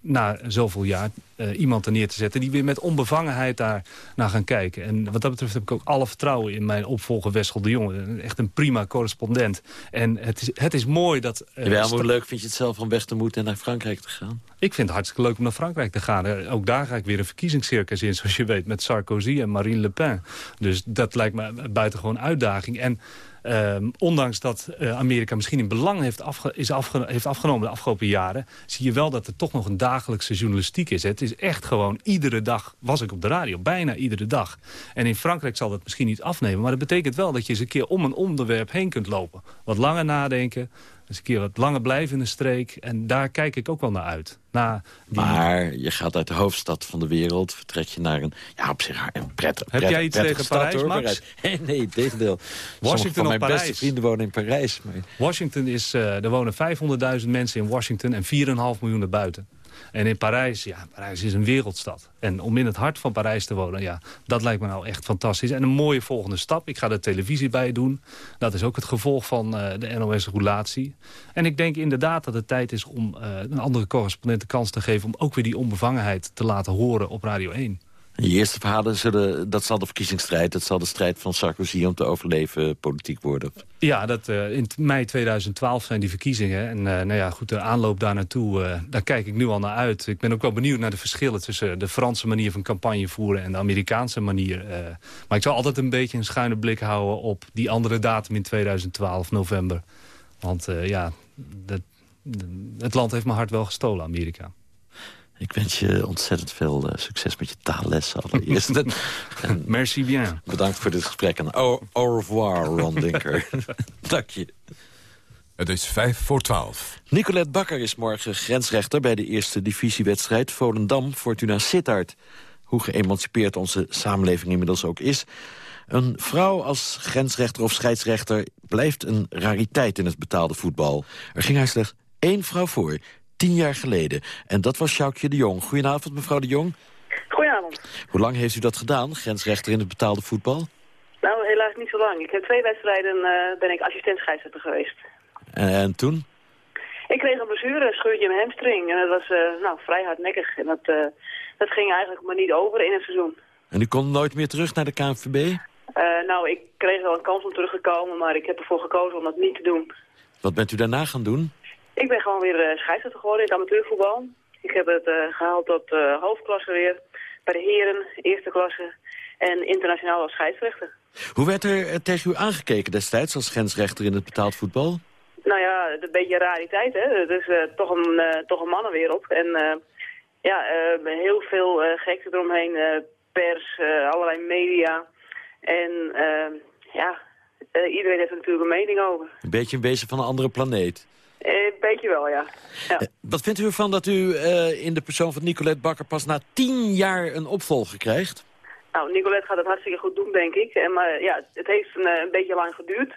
na zoveel jaar eh, iemand er neer te zetten... die weer met onbevangenheid daar naar gaan kijken. En wat dat betreft heb ik ook alle vertrouwen in mijn opvolger Wessel de Jonge. Echt een prima correspondent. En het is, het is mooi dat... eh, Jawel, sta- hoe leuk vind je het zelf om weg te moeten en naar Frankrijk te gaan? ik vind het hartstikke leuk om naar Frankrijk te gaan. Eh, Ook daar ga ik weer een verkiezingscircus in, zoals je weet, met Sarkozy en Marine Le Pen. Dus dat lijkt me buitengewoon uitdaging. En ehm, ondanks dat eh, Amerika misschien in belang heeft, afge- is afge- heeft afgenomen de afgelopen jaren... zie je wel dat er toch nog een dagelijkse journalistiek is. Het is echt gewoon, iedere dag was ik op de radio, bijna iedere dag. En in Frankrijk zal dat misschien niet afnemen... maar dat betekent wel dat je eens een keer om een onderwerp heen kunt lopen. Wat langer nadenken, eens een keer wat langer blijven in de streek. En daar kijk ik ook wel naar uit. Na die... Maar je gaat uit de hoofdstad van de wereld, vertrek je naar een, ja, op zich een prettig, Heb jij iets tegen Parijs, hoor, Max? Nee, nee, tegendeel. Van of mijn Parijs? beste vrienden wonen in Parijs. Maar... Washington is, eh, er wonen 500.000 mensen in Washington en 4,5 miljoen erbuiten. En in Parijs, ja, Parijs is een wereldstad. En om in het hart van Parijs te wonen, ja, dat lijkt me nou echt fantastisch. En een mooie volgende stap. Ik ga er televisie bij doen. Dat is ook het gevolg van eh, de NOS-roulatie. En ik denk inderdaad dat het tijd is om eh, een andere correspondent de kans te geven... om ook weer die onbevangenheid te laten horen op Radio 1. Je eerste verhalen, zullen, dat zal de verkiezingsstrijd... dat zal de strijd van Sarkozy om te overleven politiek worden. Ja, dat, eh, in mei 2012 zijn die verkiezingen. En eh, nou ja, goed, de aanloop daar naartoe, eh, daar kijk ik nu al naar uit. Ik ben ook wel benieuwd naar de verschillen tussen de Franse manier van campagne voeren en de Amerikaanse manier. maar ik zal altijd een beetje een schuine blik houden op die andere datum in 2012, november. Want ja, dat, het land heeft mijn hart wel gestolen, Amerika. Ik wens je ontzettend veel eh, succes met je taallessen allereerst. En Merci bien. Bedankt voor dit gesprek en au, au revoir, Ron Dinker. Dank je. Het is vijf voor twaalf. Nicolette Bakker is morgen grensrechter bij de eerste divisiewedstrijd Volendam-Fortuna Sittard. Hoe geëmancipeerd onze samenleving inmiddels ook is. Een vrouw als grensrechter of scheidsrechter blijft een rariteit in het betaalde voetbal. Er ging haar slechts één vrouw voor, tien jaar geleden. En dat was Sjoukje de Jong. Goedenavond, mevrouw de Jong. Goedenavond. Hoe lang heeft u dat gedaan, grensrechter in het betaalde voetbal? Nou, helaas niet zo lang. Ik heb twee wedstrijden uh, ben ik assistent scheidsrechter geweest. En, en, toen? Ik kreeg een blessure, een scheurtje in mijn hamstring. En dat was uh, nou, vrij hardnekkig. En dat, uh, dat ging eigenlijk maar niet over in het seizoen. En u kon nooit meer terug naar de KNVB? Nou, ik kreeg wel een kans om terug te komen, maar ik heb ervoor gekozen om dat niet te doen. Wat bent u daarna gaan doen? Ik ben gewoon weer uh, scheidsrechter geworden in het amateurvoetbal. Ik heb het uh, gehaald tot uh, hoofdklasse weer, bij de heren, eerste klasse en internationaal als scheidsrechter. Hoe werd er tegen u aangekeken destijds als grensrechter in het betaald voetbal? Nou ja, een beetje rariteit, hè. Het is toch, een, toch een mannenwereld. En ja, heel veel gekte eromheen, pers, allerlei media. En ja, iedereen heeft er natuurlijk een mening over. Een beetje een wezen van een andere planeet. Een beetje wel, ja. ja. Wat vindt u ervan dat u uh, in de persoon van Nicolette Bakker pas na tien jaar een opvolger krijgt? Nou, Nicolette gaat het hartstikke goed doen, denk ik. En, maar ja, het heeft een, een beetje lang geduurd.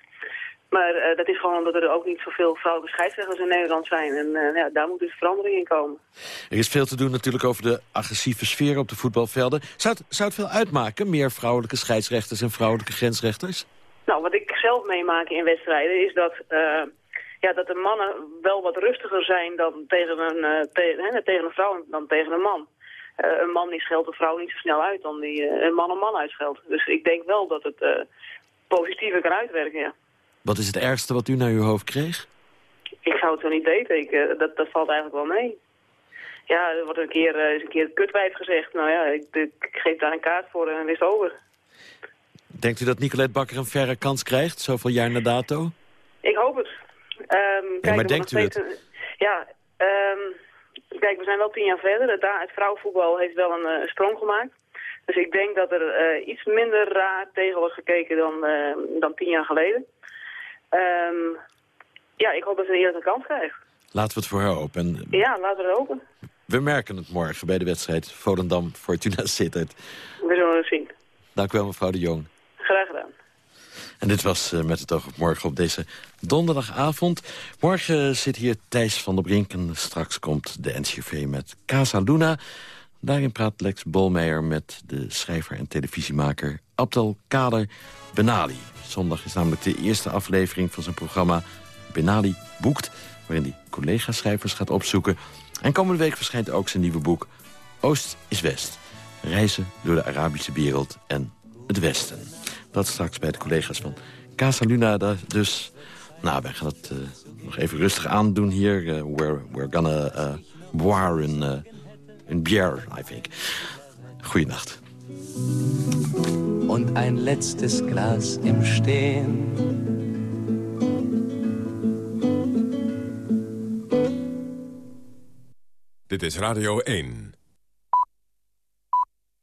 Maar uh, dat is gewoon omdat er ook niet zoveel vrouwelijke scheidsrechters in Nederland zijn. En uh, ja, daar moet dus verandering in komen. Er is veel te doen natuurlijk over de agressieve sfeer op de voetbalvelden. Zou het, zou het veel uitmaken, meer vrouwelijke scheidsrechters en vrouwelijke grensrechters? Nou, wat ik zelf meemaak in wedstrijden is dat... Uh, ja, dat de mannen wel wat rustiger zijn dan tegen een, te, hè, tegen een vrouw dan tegen een man. Uh, een man die scheldt een vrouw niet zo snel uit dan die uh, een man een man uitscheldt. Dus ik denk wel dat het positiever kan uitwerken, ja. Wat is het ergste wat u naar uw hoofd kreeg? Ik zou het zo niet weten. Ik, dat, dat valt eigenlijk wel mee. Ja, er wordt een keer, is een keer kutwijf gezegd. Nou ja, ik, ik, geef daar een kaart voor en is het over. Denkt u dat Nicolette Bakker een verre kans krijgt, zoveel jaar na dato? Ik hoop het. Um, ja, maar denkt u het? Ja, um, kijk, we zijn wel tien jaar verder. Het, het vrouwenvoetbal heeft wel een uh, sprong gemaakt. Dus ik denk dat er uh, iets minder raar tegen wordt gekeken dan, uh, dan tien jaar geleden. Um, ja, ik hoop dat ze een eerlijke kans krijgt. Laten we het voor haar open. Ja, laten we het open. We merken het morgen bij de wedstrijd Volendam-Fortuna Sittard. We zullen het zien. Dank u wel, mevrouw de Jong. Graag gedaan. En dit was uh, met het oog op morgen op deze donderdagavond. Morgen zit hier Thijs van der Brink en straks komt de NCV met Casa Luna. Daarin praat Lex Bolmeijer met de schrijver en televisiemaker Abdel Kader Benali. Zondag is namelijk de eerste aflevering van zijn programma Benali Boekt... waarin hij collega-schrijvers gaat opzoeken. En komende week verschijnt ook zijn nieuwe boek Oost is West. Reizen door de Arabische wereld en het Westen. Dat straks bij de collega's van Casa Luna dus. Nou, wij gaan het uh, nog even rustig aandoen hier. Uh, we're, we're gonna uh, boire in, in beer, I think. Goeienacht. Und ein letztes Glas im Stehen. Dit is Radio 1.